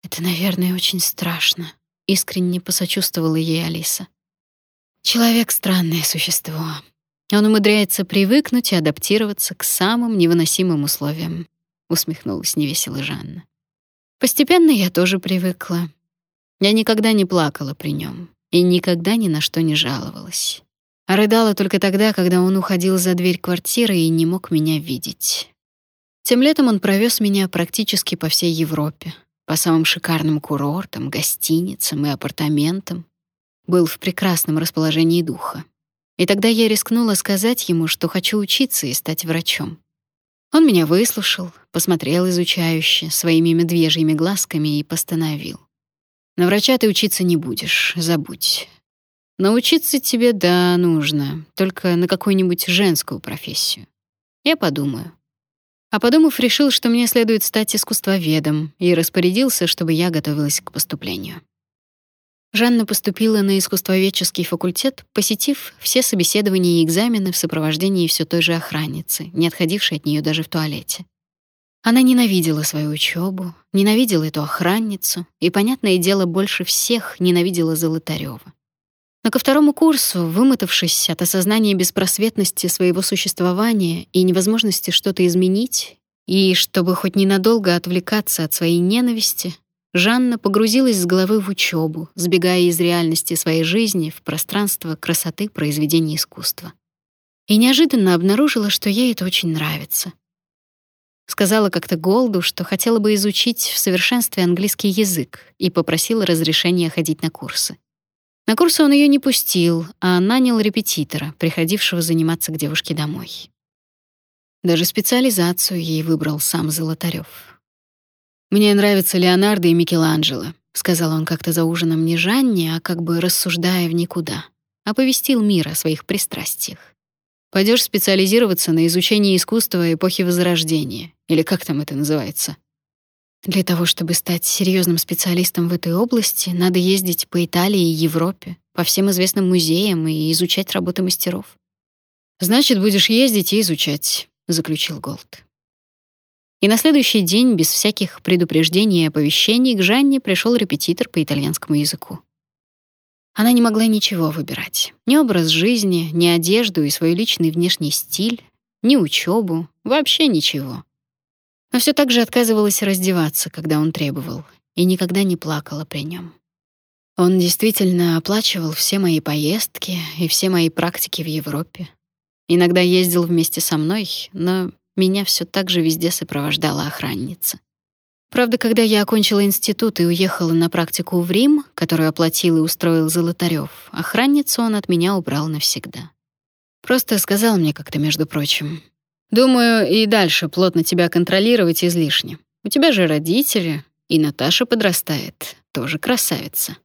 Speaker 1: Это, наверное, очень страшно, искренне посочувствовала ей Алиса. Человек странное существо. Он умудряется привыкнуть и адаптироваться к самым невыносимым условиям, усмехнулась невесело Жанна. Постепенно я тоже привыкла. Я никогда не плакала при нем и никогда ни на что не жаловалась. А рыдала только тогда, когда он уходил за дверь квартиры и не мог меня видеть. Тем летом он провез меня практически по всей Европе, по самым шикарным курортам, гостиницам и апартаментам. Был в прекрасном расположении духа. И тогда я рискнула сказать ему, что хочу учиться и стать врачом. Он меня выслушал, посмотрел изучающе, своими медвежьими глазками и постановил. «На врача ты учиться не будешь, забудь. Научиться тебе, да, нужно, только на какую-нибудь женскую профессию. Я подумаю». А подумав, решил, что мне следует стать искусствоведом, и распорядился, чтобы я готовилась к поступлению. Жанна поступила на искусствоведческий факультет, посетив все собеседования и экзамены в сопровождении все той же охранницы, не отходившей от нее даже в туалете. Она ненавидела свою учебу, ненавидела эту охранницу и, понятное дело, больше всех ненавидела Золотарёва. Но ко второму курсу, вымотавшись от осознания беспросветности своего существования и невозможности что-то изменить, и чтобы хоть ненадолго отвлекаться от своей ненависти, Жанна погрузилась с головы в учебу, сбегая из реальности своей жизни в пространство красоты произведений искусства. И неожиданно обнаружила, что ей это очень нравится. Сказала как-то Голду, что хотела бы изучить в совершенстве английский язык и попросила разрешения ходить на курсы. На курсы он ее не пустил, а нанял репетитора, приходившего заниматься к девушке домой. Даже специализацию ей выбрал сам Золотарёв. «Мне нравятся Леонардо и Микеланджело», — сказал он как-то за ужином не Жанне, а как бы рассуждая в никуда. Оповестил мир о своих пристрастиях. Пойдешь специализироваться на изучении искусства эпохи Возрождения, или как там это называется. Для того, чтобы стать серьезным специалистом в этой области, надо ездить по Италии и Европе, по всем известным музеям и изучать работы мастеров. Значит, будешь ездить и изучать, заключил Голд. И на следующий день, без всяких предупреждений и оповещений, к Жанне пришел репетитор по итальянскому языку. Она не могла ничего выбирать. Ни образ жизни, ни одежду и свой личный внешний стиль, ни учебу, вообще ничего. Но все так же отказывалась раздеваться, когда он требовал, и никогда не плакала при нем. Он действительно оплачивал все мои поездки и все мои практики в Европе. Иногда ездил вместе со мной, но меня все так же везде сопровождала охранница. Правда, когда я окончила институт и уехала на практику в Рим, которую оплатил и устроил Золотарёв, охранницу он от меня убрал навсегда. Просто сказал мне как-то, между прочим, «Думаю, и дальше плотно тебя контролировать излишне. У тебя же родители, и Наташа подрастает, тоже красавица».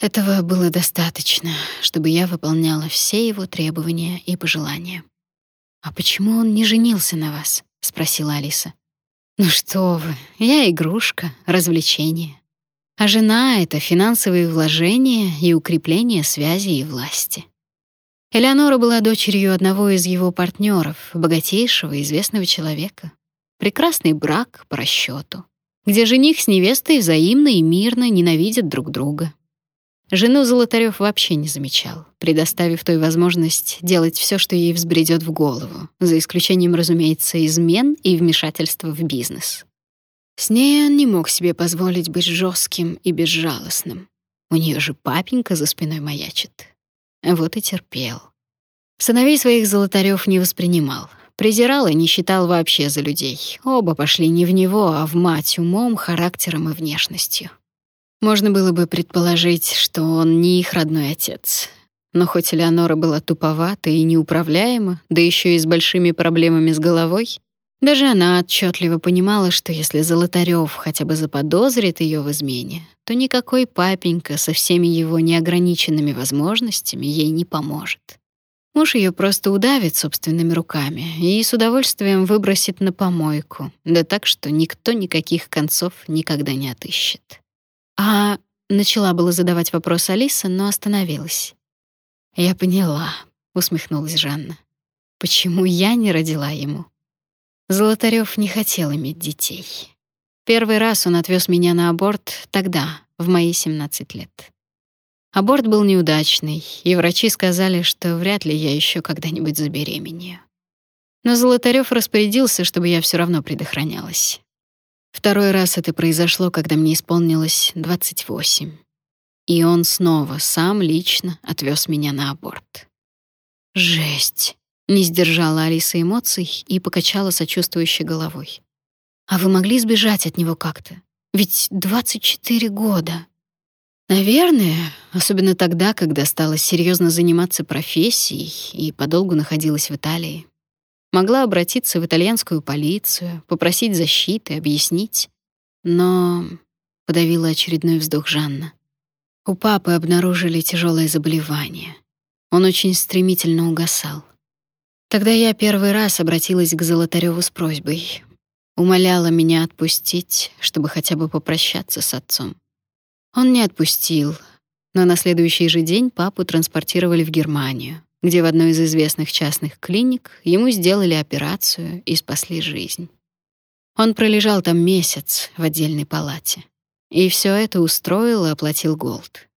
Speaker 1: Этого было достаточно, чтобы я выполняла все его требования и пожелания. «А почему он не женился на вас?» — спросила Алиса. «Ну что вы, я игрушка, развлечение. А жена — это финансовые вложения и укрепление связи и власти». Элеонора была дочерью одного из его партнеров, богатейшего известного человека. Прекрасный брак по расчету, где жених с невестой взаимно и мирно ненавидят друг друга. Жену Золотарёв вообще не замечал, предоставив той возможность делать все, что ей взбредет в голову, за исключением, разумеется, измен и вмешательства в бизнес. С ней он не мог себе позволить быть жестким и безжалостным. У нее же папенька за спиной маячит. Вот и терпел. Сыновей своих Золотарёв не воспринимал. Презирал и не считал вообще за людей. Оба пошли не в него, а в мать умом, характером и внешностью. Можно было бы предположить, что он не их родной отец. Но хоть Элеонора была туповата и неуправляема, да еще и с большими проблемами с головой, даже она отчетливо понимала, что если Золотарев хотя бы заподозрит ее в измене, то никакой папенька со всеми его неограниченными возможностями ей не поможет. Муж ее просто удавит собственными руками и с удовольствием выбросит на помойку, да так, что никто никаких концов никогда не отыщет. А начала было задавать вопрос Алиса, но остановилась. Я поняла, усмехнулась Жанна. Почему я не родила ему? Золотарёв не хотел иметь детей. Первый раз он отвез меня на аборт тогда, в мои 17 лет. Аборт был неудачный, и врачи сказали, что вряд ли я еще когда-нибудь забеременею. Но Золотарёв распорядился, чтобы я все равно предохранялась. Второй раз это произошло, когда мне исполнилось 28. И он снова сам лично отвез меня на аборт. Жесть. Не сдержала Алиса эмоций и покачала сочувствующей головой. А вы могли сбежать от него как-то? Ведь 24 года. Наверное, особенно тогда, когда стала серьезно заниматься профессией и подолгу находилась в Италии. Могла обратиться в итальянскую полицию, попросить защиты, объяснить. Но подавила очередной вздох Жанна. У папы обнаружили тяжелое заболевание. Он очень стремительно угасал. Тогда я первый раз обратилась к Золотарёву с просьбой. Умоляла меня отпустить, чтобы хотя бы попрощаться с отцом. Он не отпустил, но на следующий же день папу транспортировали в Германию где в одной из известных частных клиник ему сделали операцию и спасли жизнь. Он пролежал там месяц в отдельной палате. И все это устроил и оплатил Голд.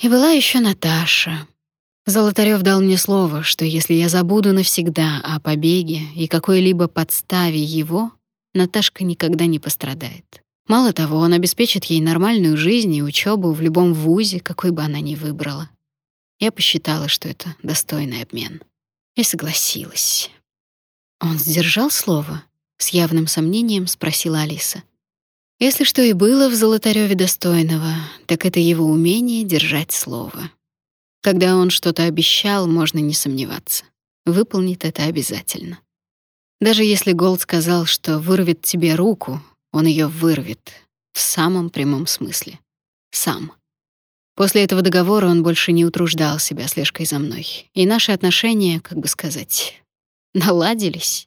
Speaker 1: И была еще Наташа. Золотарев дал мне слово, что если я забуду навсегда о побеге и какой-либо подставе его, Наташка никогда не пострадает. Мало того, он обеспечит ей нормальную жизнь и учебу в любом вузе, какой бы она ни выбрала. Я посчитала, что это достойный обмен. И согласилась. Он сдержал слово? С явным сомнением спросила Алиса. Если что и было в Золотарёве достойного, так это его умение держать слово. Когда он что-то обещал, можно не сомневаться. Выполнит это обязательно. Даже если Голд сказал, что вырвет тебе руку, он ее вырвет в самом прямом смысле. Сам. После этого договора он больше не утруждал себя слежкой за мной, и наши отношения, как бы сказать, наладились.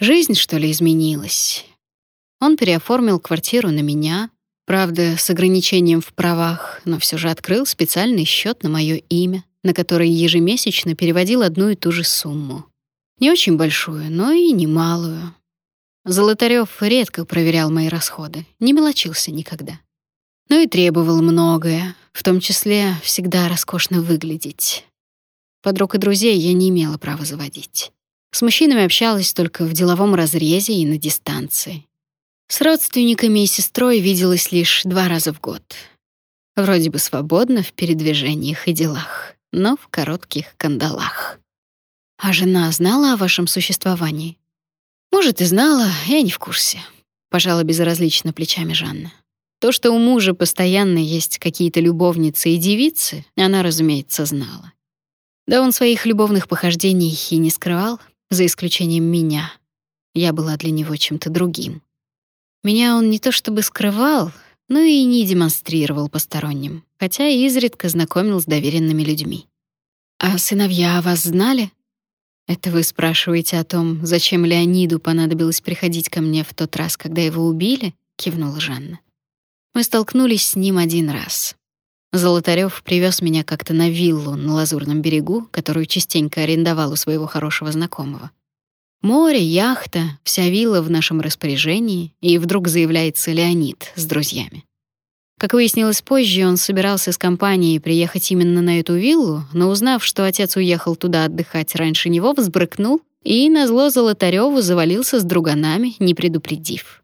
Speaker 1: Жизнь, что ли, изменилась. Он переоформил квартиру на меня, правда, с ограничением в правах, но все же открыл специальный счет на мое имя, на который ежемесячно переводил одну и ту же сумму. Не очень большую, но и немалую. Золотарёв редко проверял мои расходы, не мелочился никогда но и требовал многое, в том числе всегда роскошно выглядеть. Подруг и друзей я не имела права заводить. С мужчинами общалась только в деловом разрезе и на дистанции. С родственниками и сестрой виделась лишь два раза в год. Вроде бы свободно в передвижениях и делах, но в коротких кандалах. А жена знала о вашем существовании? Может, и знала, я не в курсе. Пожала безразлично плечами Жанна. То, что у мужа постоянно есть какие-то любовницы и девицы, она, разумеется, знала. Да он своих любовных похождений и не скрывал, за исключением меня. Я была для него чем-то другим. Меня он не то чтобы скрывал, но и не демонстрировал посторонним, хотя и изредка знакомил с доверенными людьми. «А сыновья вас знали?» «Это вы спрашиваете о том, зачем Леониду понадобилось приходить ко мне в тот раз, когда его убили?» — кивнула Жанна. Мы столкнулись с ним один раз. Золотарёв привез меня как-то на виллу на Лазурном берегу, которую частенько арендовал у своего хорошего знакомого. Море, яхта, вся вилла в нашем распоряжении, и вдруг заявляется Леонид с друзьями. Как выяснилось позже, он собирался с компанией приехать именно на эту виллу, но узнав, что отец уехал туда отдыхать раньше него, взбрыкнул и назло Золотарёву завалился с друганами, не предупредив.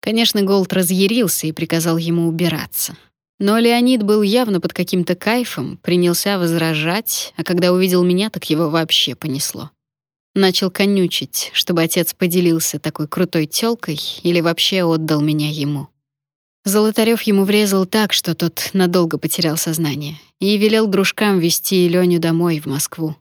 Speaker 1: Конечно, Голд разъярился и приказал ему убираться. Но Леонид был явно под каким-то кайфом, принялся возражать, а когда увидел меня, так его вообще понесло. Начал конючить, чтобы отец поделился такой крутой тёлкой или вообще отдал меня ему. Золотарев ему врезал так, что тот надолго потерял сознание, и велел дружкам везти Леню домой в Москву.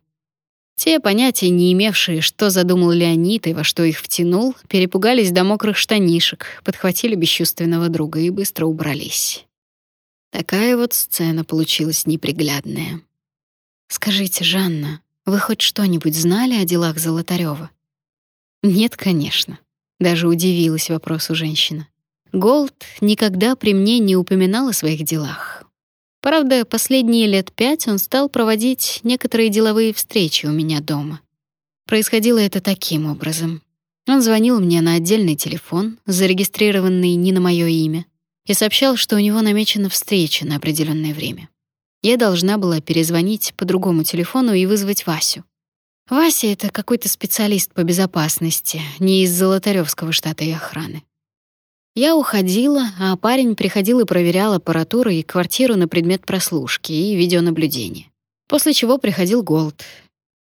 Speaker 1: Те, понятия не имевшие, что задумал Леонид и во что их втянул, перепугались до мокрых штанишек, подхватили бесчувственного друга и быстро убрались. Такая вот сцена получилась неприглядная. «Скажите, Жанна, вы хоть что-нибудь знали о делах Золотарева? «Нет, конечно», — даже удивилась вопросу женщина. Голд никогда при мне не упоминал о своих делах. Правда, последние лет пять он стал проводить некоторые деловые встречи у меня дома. Происходило это таким образом. Он звонил мне на отдельный телефон, зарегистрированный не на моё имя, и сообщал, что у него намечена встреча на определённое время. Я должна была перезвонить по другому телефону и вызвать Васю. Вася — это какой-то специалист по безопасности, не из Золотарёвского штата и охраны. Я уходила, а парень приходил и проверял аппаратуру и квартиру на предмет прослушки и видеонаблюдения. После чего приходил Голд.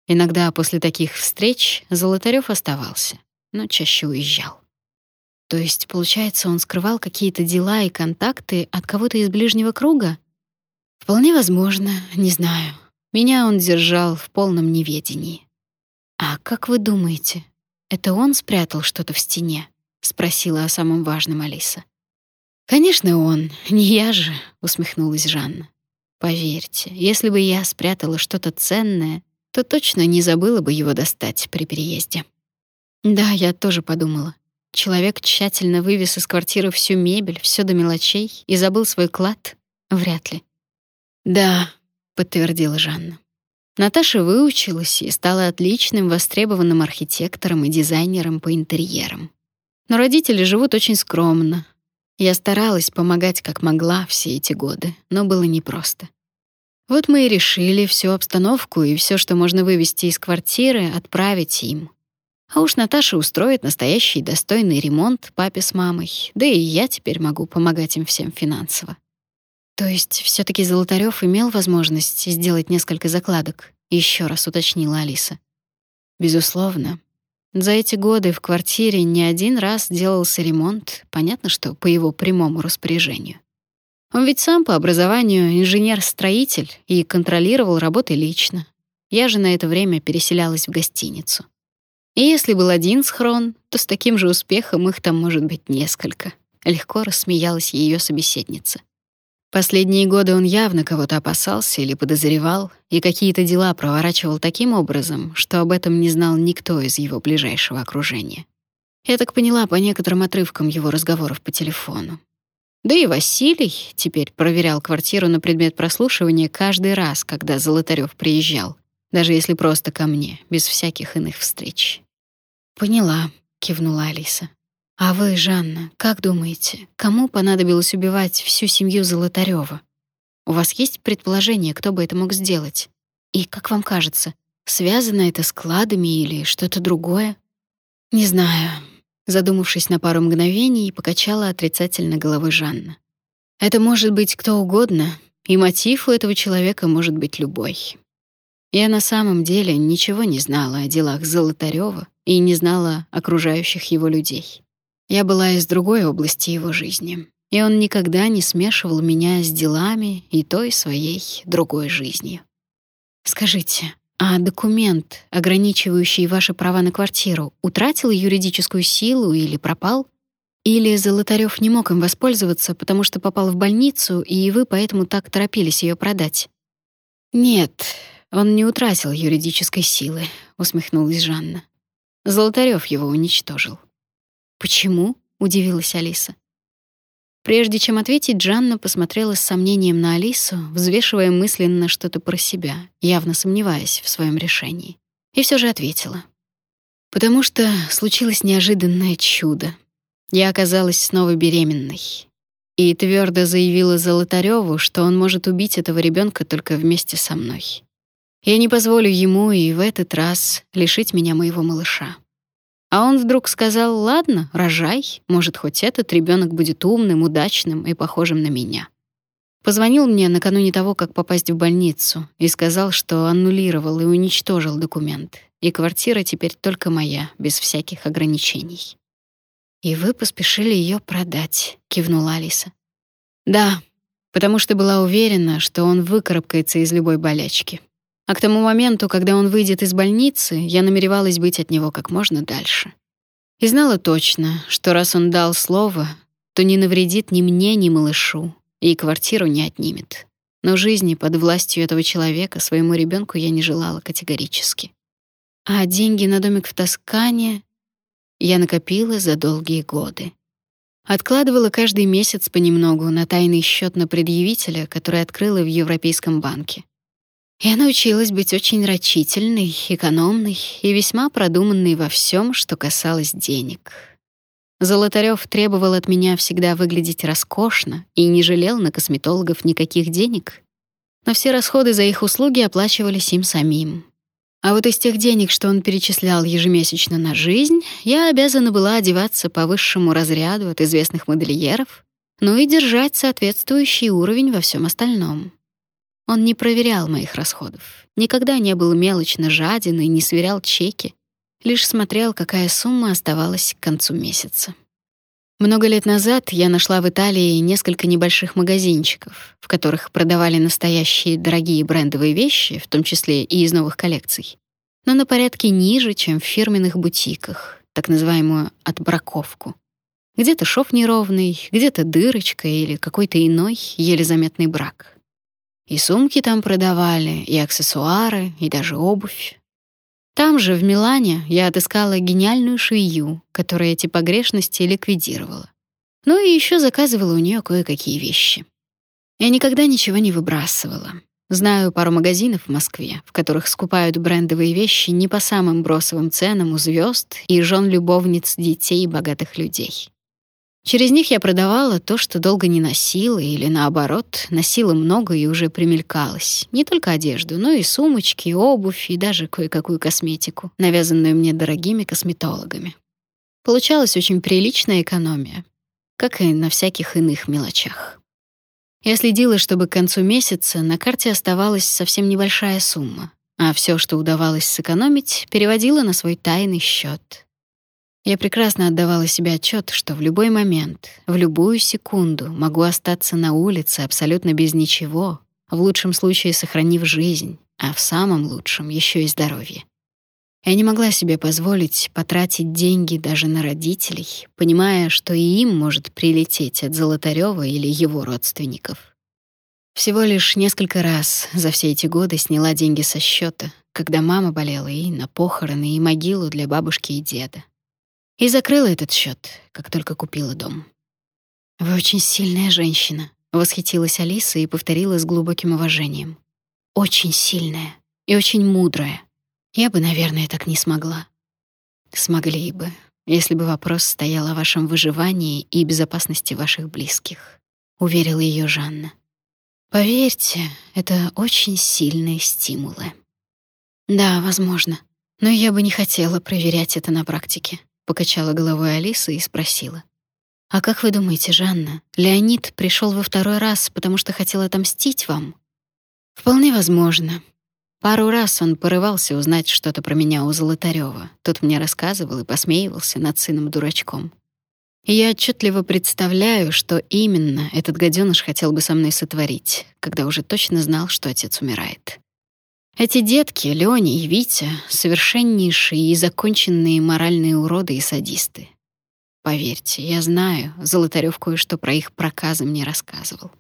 Speaker 1: Иногда после таких встреч Золотарёв оставался, но чаще уезжал. То есть, получается, он скрывал какие-то дела и контакты от кого-то из ближнего круга? Вполне возможно, не знаю. Меня он держал в полном неведении. А как вы думаете, это он спрятал что-то в стене? спросила о самом важном Алиса. Конечно, он, не я же, усмехнулась Жанна. Поверьте, если бы я спрятала что-то ценное, то точно не забыла бы его достать при переезде. Да, я тоже подумала. Человек тщательно вывез из квартиры всю мебель, все до мелочей и забыл свой клад? Вряд ли. Да, подтвердила Жанна. Наташа выучилась и стала отличным востребованным архитектором и дизайнером по интерьерам. Но родители живут очень скромно. Я старалась помогать как могла все эти годы, но было непросто. Вот мы и решили всю обстановку и все, что можно вывести из квартиры, отправить им. А уж Наташа устроит настоящий достойный ремонт папе с мамой, да и я теперь могу помогать им всем финансово. То есть все таки Золотарёв имел возможность сделать несколько закладок, еще раз уточнила Алиса. Безусловно, за эти годы в квартире не один раз делался ремонт, понятно, что по его прямому распоряжению. Он ведь сам по образованию инженер-строитель и контролировал работы лично. Я же на это время переселялась в гостиницу. И если был один схрон, то с таким же успехом их там может быть несколько. Легко рассмеялась ее собеседница. Последние годы он явно кого-то опасался или подозревал, и какие-то дела проворачивал таким образом, что об этом не знал никто из его ближайшего окружения. Я так поняла по некоторым отрывкам его разговоров по телефону. Да и Василий теперь проверял квартиру на предмет прослушивания каждый раз, когда Золотарёв приезжал, даже если просто ко мне, без всяких иных встреч. «Поняла», — кивнула Алиса. А вы, Жанна, как думаете, кому понадобилось убивать всю семью Золотарёва? У вас есть предположение, кто бы это мог сделать? И как вам кажется, связано это с кладами или что-то другое? Не знаю, задумавшись на пару мгновений, покачала отрицательно головой Жанна. Это может быть кто угодно, и мотив у этого человека может быть любой. Я на самом деле ничего не знала о делах Золотарёва и не знала окружающих его людей. Я была из другой области его жизни, и он никогда не смешивал меня с делами и той своей другой жизнью. Скажите, а документ, ограничивающий ваши права на квартиру, утратил юридическую силу или пропал? Или Золотарёв не мог им воспользоваться, потому что попал в больницу, и вы поэтому так торопились ее продать? Нет, он не утратил юридической силы, усмехнулась Жанна. Золотарёв его уничтожил. «Почему?» — удивилась Алиса. Прежде чем ответить, Джанна посмотрела с сомнением на Алису, взвешивая мысленно что-то про себя, явно сомневаясь в своем решении. И все же ответила. «Потому что случилось неожиданное чудо. Я оказалась снова беременной. и твердо заявила Золотарёву, что он может убить этого ребенка только вместе со мной. Я не позволю ему и в этот раз лишить меня моего малыша. А он вдруг сказал: "Ладно, рожай, может, хоть этот ребенок будет умным, удачным и похожим на меня". Позвонил мне накануне того, как попасть в больницу, и сказал, что аннулировал и уничтожил документ, и квартира теперь только моя, без всяких ограничений. «И вы поспешили ее продать», — кивнула Алиса. «Да, потому что была уверена, что он выкарабкается из любой болячки. А к тому моменту, когда он выйдет из больницы, я намеревалась быть от него как можно дальше. И знала точно, что раз он дал слово, то не навредит ни мне, ни малышу, и квартиру не отнимет. Но жизни под властью этого человека своему ребенку я не желала категорически. А деньги на домик в Тоскане я накопила за долгие годы. Откладывала каждый месяц понемногу на тайный счет на предъявителя, который открыла в Европейском банке. Я научилась быть очень рачительной, экономной и весьма продуманной во всем, что касалось денег. Золотарёв требовал от меня всегда выглядеть роскошно и не жалел на косметологов никаких денег. Но все расходы за их услуги оплачивались им самим. А вот из тех денег, что он перечислял ежемесячно на жизнь, я обязана была одеваться по высшему разряду от известных модельеров, ну и держать соответствующий уровень во всем остальном. Он не проверял моих расходов, никогда не был мелочно жаден и не сверял чеки, лишь смотрел, какая сумма оставалась к концу месяца. Много лет назад я нашла в Италии несколько небольших магазинчиков, в которых продавали настоящие дорогие брендовые вещи, в том числе и из новых коллекций, но на порядке ниже, чем в фирменных бутиках, так называемую отбраковку. Где-то шов неровный, где-то дырочка или какой-то иной, еле заметный брак. И сумки там продавали, и аксессуары, и даже обувь. Там же, в Милане, я отыскала гениальную швею, которая эти погрешности ликвидировала. Ну и еще заказывала у нее кое-какие вещи. Я никогда ничего не выбрасывала. Знаю пару магазинов в Москве, в которых скупают брендовые вещи не по самым бросовым ценам у звезд и жен любовниц детей богатых людей. Через них я продавала то, что долго не носила, или наоборот, носила много и уже примелькалась. Не только одежду, но и сумочки, обувь и даже кое-какую косметику, навязанную мне дорогими косметологами. Получалась очень приличная экономия, как и на всяких иных мелочах. Я следила, чтобы к концу месяца на карте оставалась совсем небольшая сумма, а все, что удавалось сэкономить, переводила на свой тайный счет. Я прекрасно отдавала себе отчет, что в любой момент, в любую секунду могу остаться на улице абсолютно без ничего, в лучшем случае сохранив жизнь, а в самом лучшем еще и здоровье. Я не могла себе позволить потратить деньги даже на родителей, понимая, что и им может прилететь от Золотарёва или его родственников. Всего лишь несколько раз за все эти годы сняла деньги со счета, когда мама болела и на похороны, и могилу для бабушки и деда. И закрыла этот счет, как только купила дом. «Вы очень сильная женщина», — восхитилась Алиса и повторила с глубоким уважением. «Очень сильная и очень мудрая. Я бы, наверное, так не смогла». «Смогли бы, если бы вопрос стоял о вашем выживании и безопасности ваших близких», — уверила ее Жанна. «Поверьте, это очень сильные стимулы». «Да, возможно, но я бы не хотела проверять это на практике. Покачала головой Алиса и спросила. «А как вы думаете, Жанна, Леонид пришел во второй раз, потому что хотел отомстить вам?» «Вполне возможно. Пару раз он порывался узнать что-то про меня у Золотарёва. Тот мне рассказывал и посмеивался над сыном-дурачком. И я отчетливо представляю, что именно этот гаденыш хотел бы со мной сотворить, когда уже точно знал, что отец умирает. Эти детки, Лёня и Витя, совершеннейшие и законченные моральные уроды и садисты. Поверьте, я знаю, Золотарёв кое-что про их проказы мне рассказывал.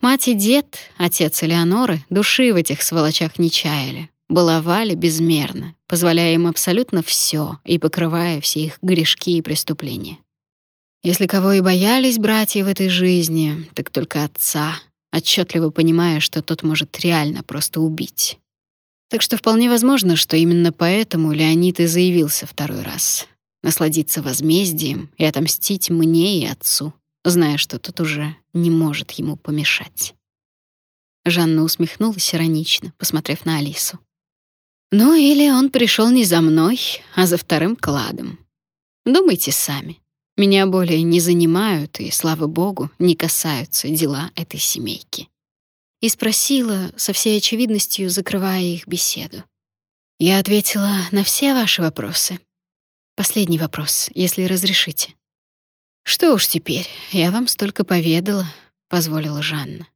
Speaker 1: Мать и дед, отец Элеоноры, души в этих сволочах не чаяли, баловали безмерно, позволяя им абсолютно всё и покрывая все их грешки и преступления. Если кого и боялись братья в этой жизни, так только отца, отчетливо понимая, что тот может реально просто убить. Так что вполне возможно, что именно поэтому Леонид и заявился второй раз. Насладиться возмездием и отомстить мне и отцу. зная, что тот уже не может ему помешать. Жанна усмехнулась иронично, посмотрев на Алису. Ну или он пришел не за мной, а за вторым кладом. Думайте сами. Меня более не занимают и, слава богу, не касаются дела этой семейки. И спросила со всей очевидностью, закрывая их беседу. Я ответила на все ваши вопросы. Последний вопрос, если разрешите. Что уж теперь, я вам столько поведала, позволила Жанна.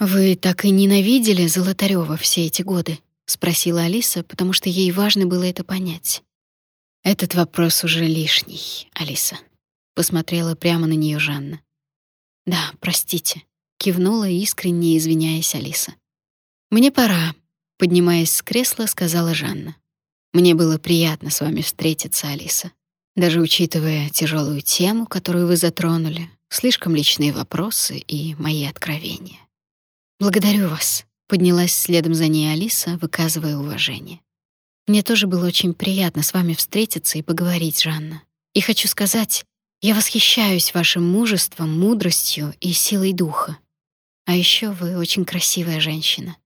Speaker 1: Вы так и ненавидели Золотарёва все эти годы, спросила Алиса, потому что ей важно было это понять. Этот вопрос уже лишний, Алиса. Посмотрела прямо на нее Жанна. Да, простите, кивнула искренне извиняясь Алиса. Мне пора, поднимаясь с кресла, сказала Жанна. Мне было приятно с вами встретиться, Алиса. Даже учитывая тяжелую тему, которую вы затронули, слишком личные вопросы и мои откровения. Благодарю вас, поднялась следом за ней Алиса, выказывая уважение. Мне тоже было очень приятно с вами встретиться и поговорить, Жанна. И хочу сказать, я восхищаюсь вашим мужеством, мудростью и силой духа. А еще вы очень красивая женщина.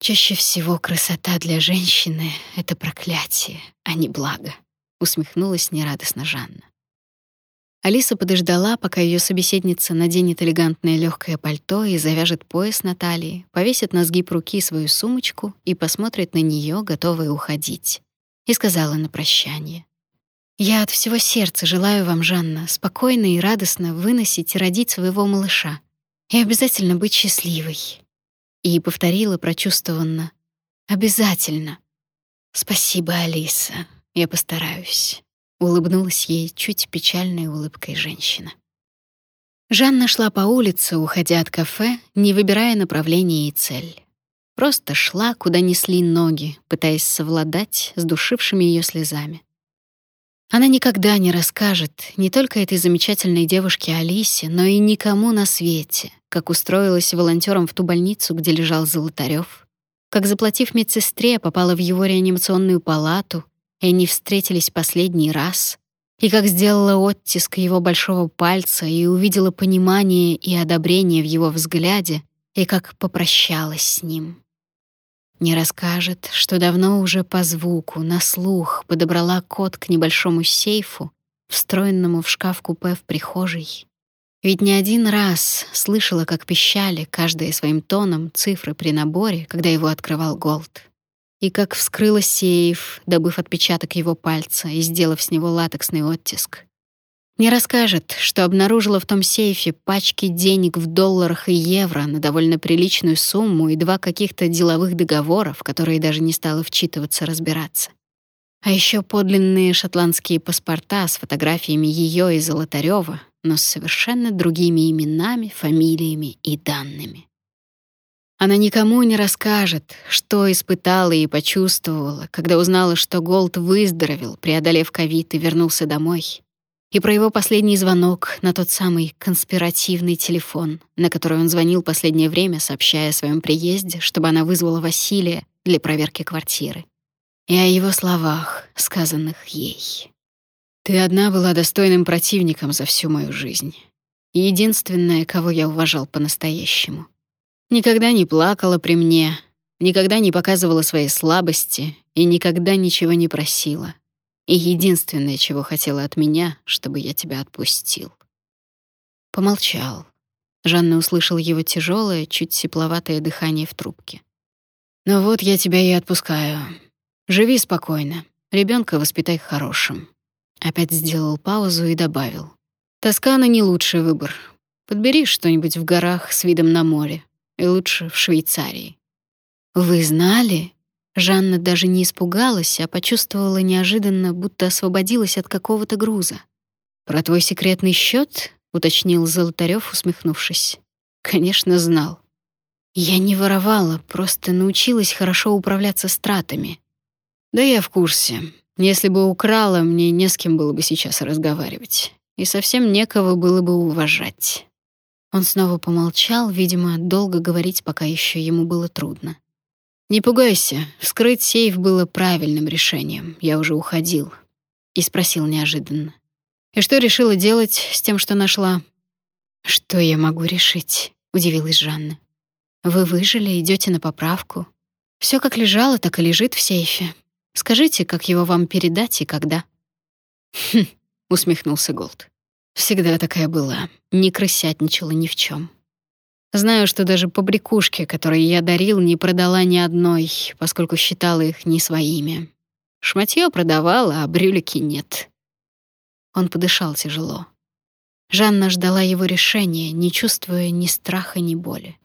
Speaker 1: Чаще всего красота для женщины — это проклятие, а не благо, усмехнулась нерадостно Жанна. Алиса подождала, пока ее собеседница наденет элегантное легкое пальто и завяжет пояс на талии, повесит на сгиб руки свою сумочку и посмотрит на нее, готовая уходить. И сказала на прощание: "Я от всего сердца желаю вам, Жанна, спокойно и радостно выносить и родить своего малыша, и обязательно быть счастливой". И повторила прочувствованно: "Обязательно". Спасибо, Алиса. Я постараюсь улыбнулась ей чуть печальной улыбкой женщина. Жанна шла по улице, уходя от кафе, не выбирая направление и цель. Просто шла, куда несли ноги, пытаясь совладать с душившими ее слезами. Она никогда не расскажет не только этой замечательной девушке Алисе, но и никому на свете, как устроилась волонтером в ту больницу, где лежал Золотарев, как, заплатив медсестре, попала в его реанимационную палату, и они встретились последний раз, и как сделала оттиск его большого пальца и увидела понимание и одобрение в его взгляде, и как попрощалась с ним. Не расскажет, что давно уже по звуку, на слух подобрала код к небольшому сейфу, встроенному в шкаф-купе в прихожей. Ведь не один раз слышала, как пищали, каждая своим тоном, цифры при наборе, когда его открывал Голд и как вскрыла сейф, добыв отпечаток его пальца и сделав с него латексный оттиск. Не расскажет, что обнаружила в том сейфе пачки денег в долларах и евро на довольно приличную сумму и два каких-то деловых договора, в которые даже не стала вчитываться, разбираться. А еще подлинные шотландские паспорта с фотографиями ее и Золотарёва, но с совершенно другими именами, фамилиями и данными. Она никому не расскажет, что испытала и почувствовала, когда узнала, что Голд выздоровел, преодолев ковид и вернулся домой. И про его последний звонок на тот самый конспиративный телефон, на который он звонил последнее время, сообщая о своем приезде, чтобы она вызвала Василия для проверки квартиры. И о его словах, сказанных ей. «Ты одна была достойным противником за всю мою жизнь. Единственная, кого я уважал по-настоящему. Никогда не плакала при мне, никогда не показывала своей слабости и никогда ничего не просила. И единственное, чего хотела от меня, чтобы я тебя отпустил. Помолчал. Жанна услышала его тяжелое, чуть тепловатое дыхание в трубке. «Ну вот я тебя и отпускаю. Живи спокойно. Ребенка воспитай хорошим». Опять сделал паузу и добавил. «Тоскана не лучший выбор. Подбери что-нибудь в горах с видом на море и лучше в Швейцарии. Вы знали? Жанна даже не испугалась, а почувствовала неожиданно, будто освободилась от какого-то груза. Про твой секретный счет? уточнил Золотарёв, усмехнувшись. Конечно, знал. Я не воровала, просто научилась хорошо управляться с тратами. Да я в курсе. Если бы украла, мне не с кем было бы сейчас разговаривать, и совсем некого было бы уважать. Он снова помолчал, видимо, долго говорить пока еще ему было трудно. «Не пугайся, вскрыть сейф было правильным решением, я уже уходил». И спросил неожиданно. «И что решила делать с тем, что нашла?» Что я могу решить? удивилась Жанна. Вы выжили, идете на поправку. Все как лежало, так и лежит в сейфе. Скажите, как его вам передать и когда? Хм, усмехнулся Голд. Всегда такая была, не крысятничала ни в чем. Знаю, что даже побрякушки, которые я дарил, не продала ни одной, поскольку считала их не своими. Шматье продавала, а брюлики нет. Он подышал тяжело. Жанна ждала его решения, не чувствуя ни страха, ни боли.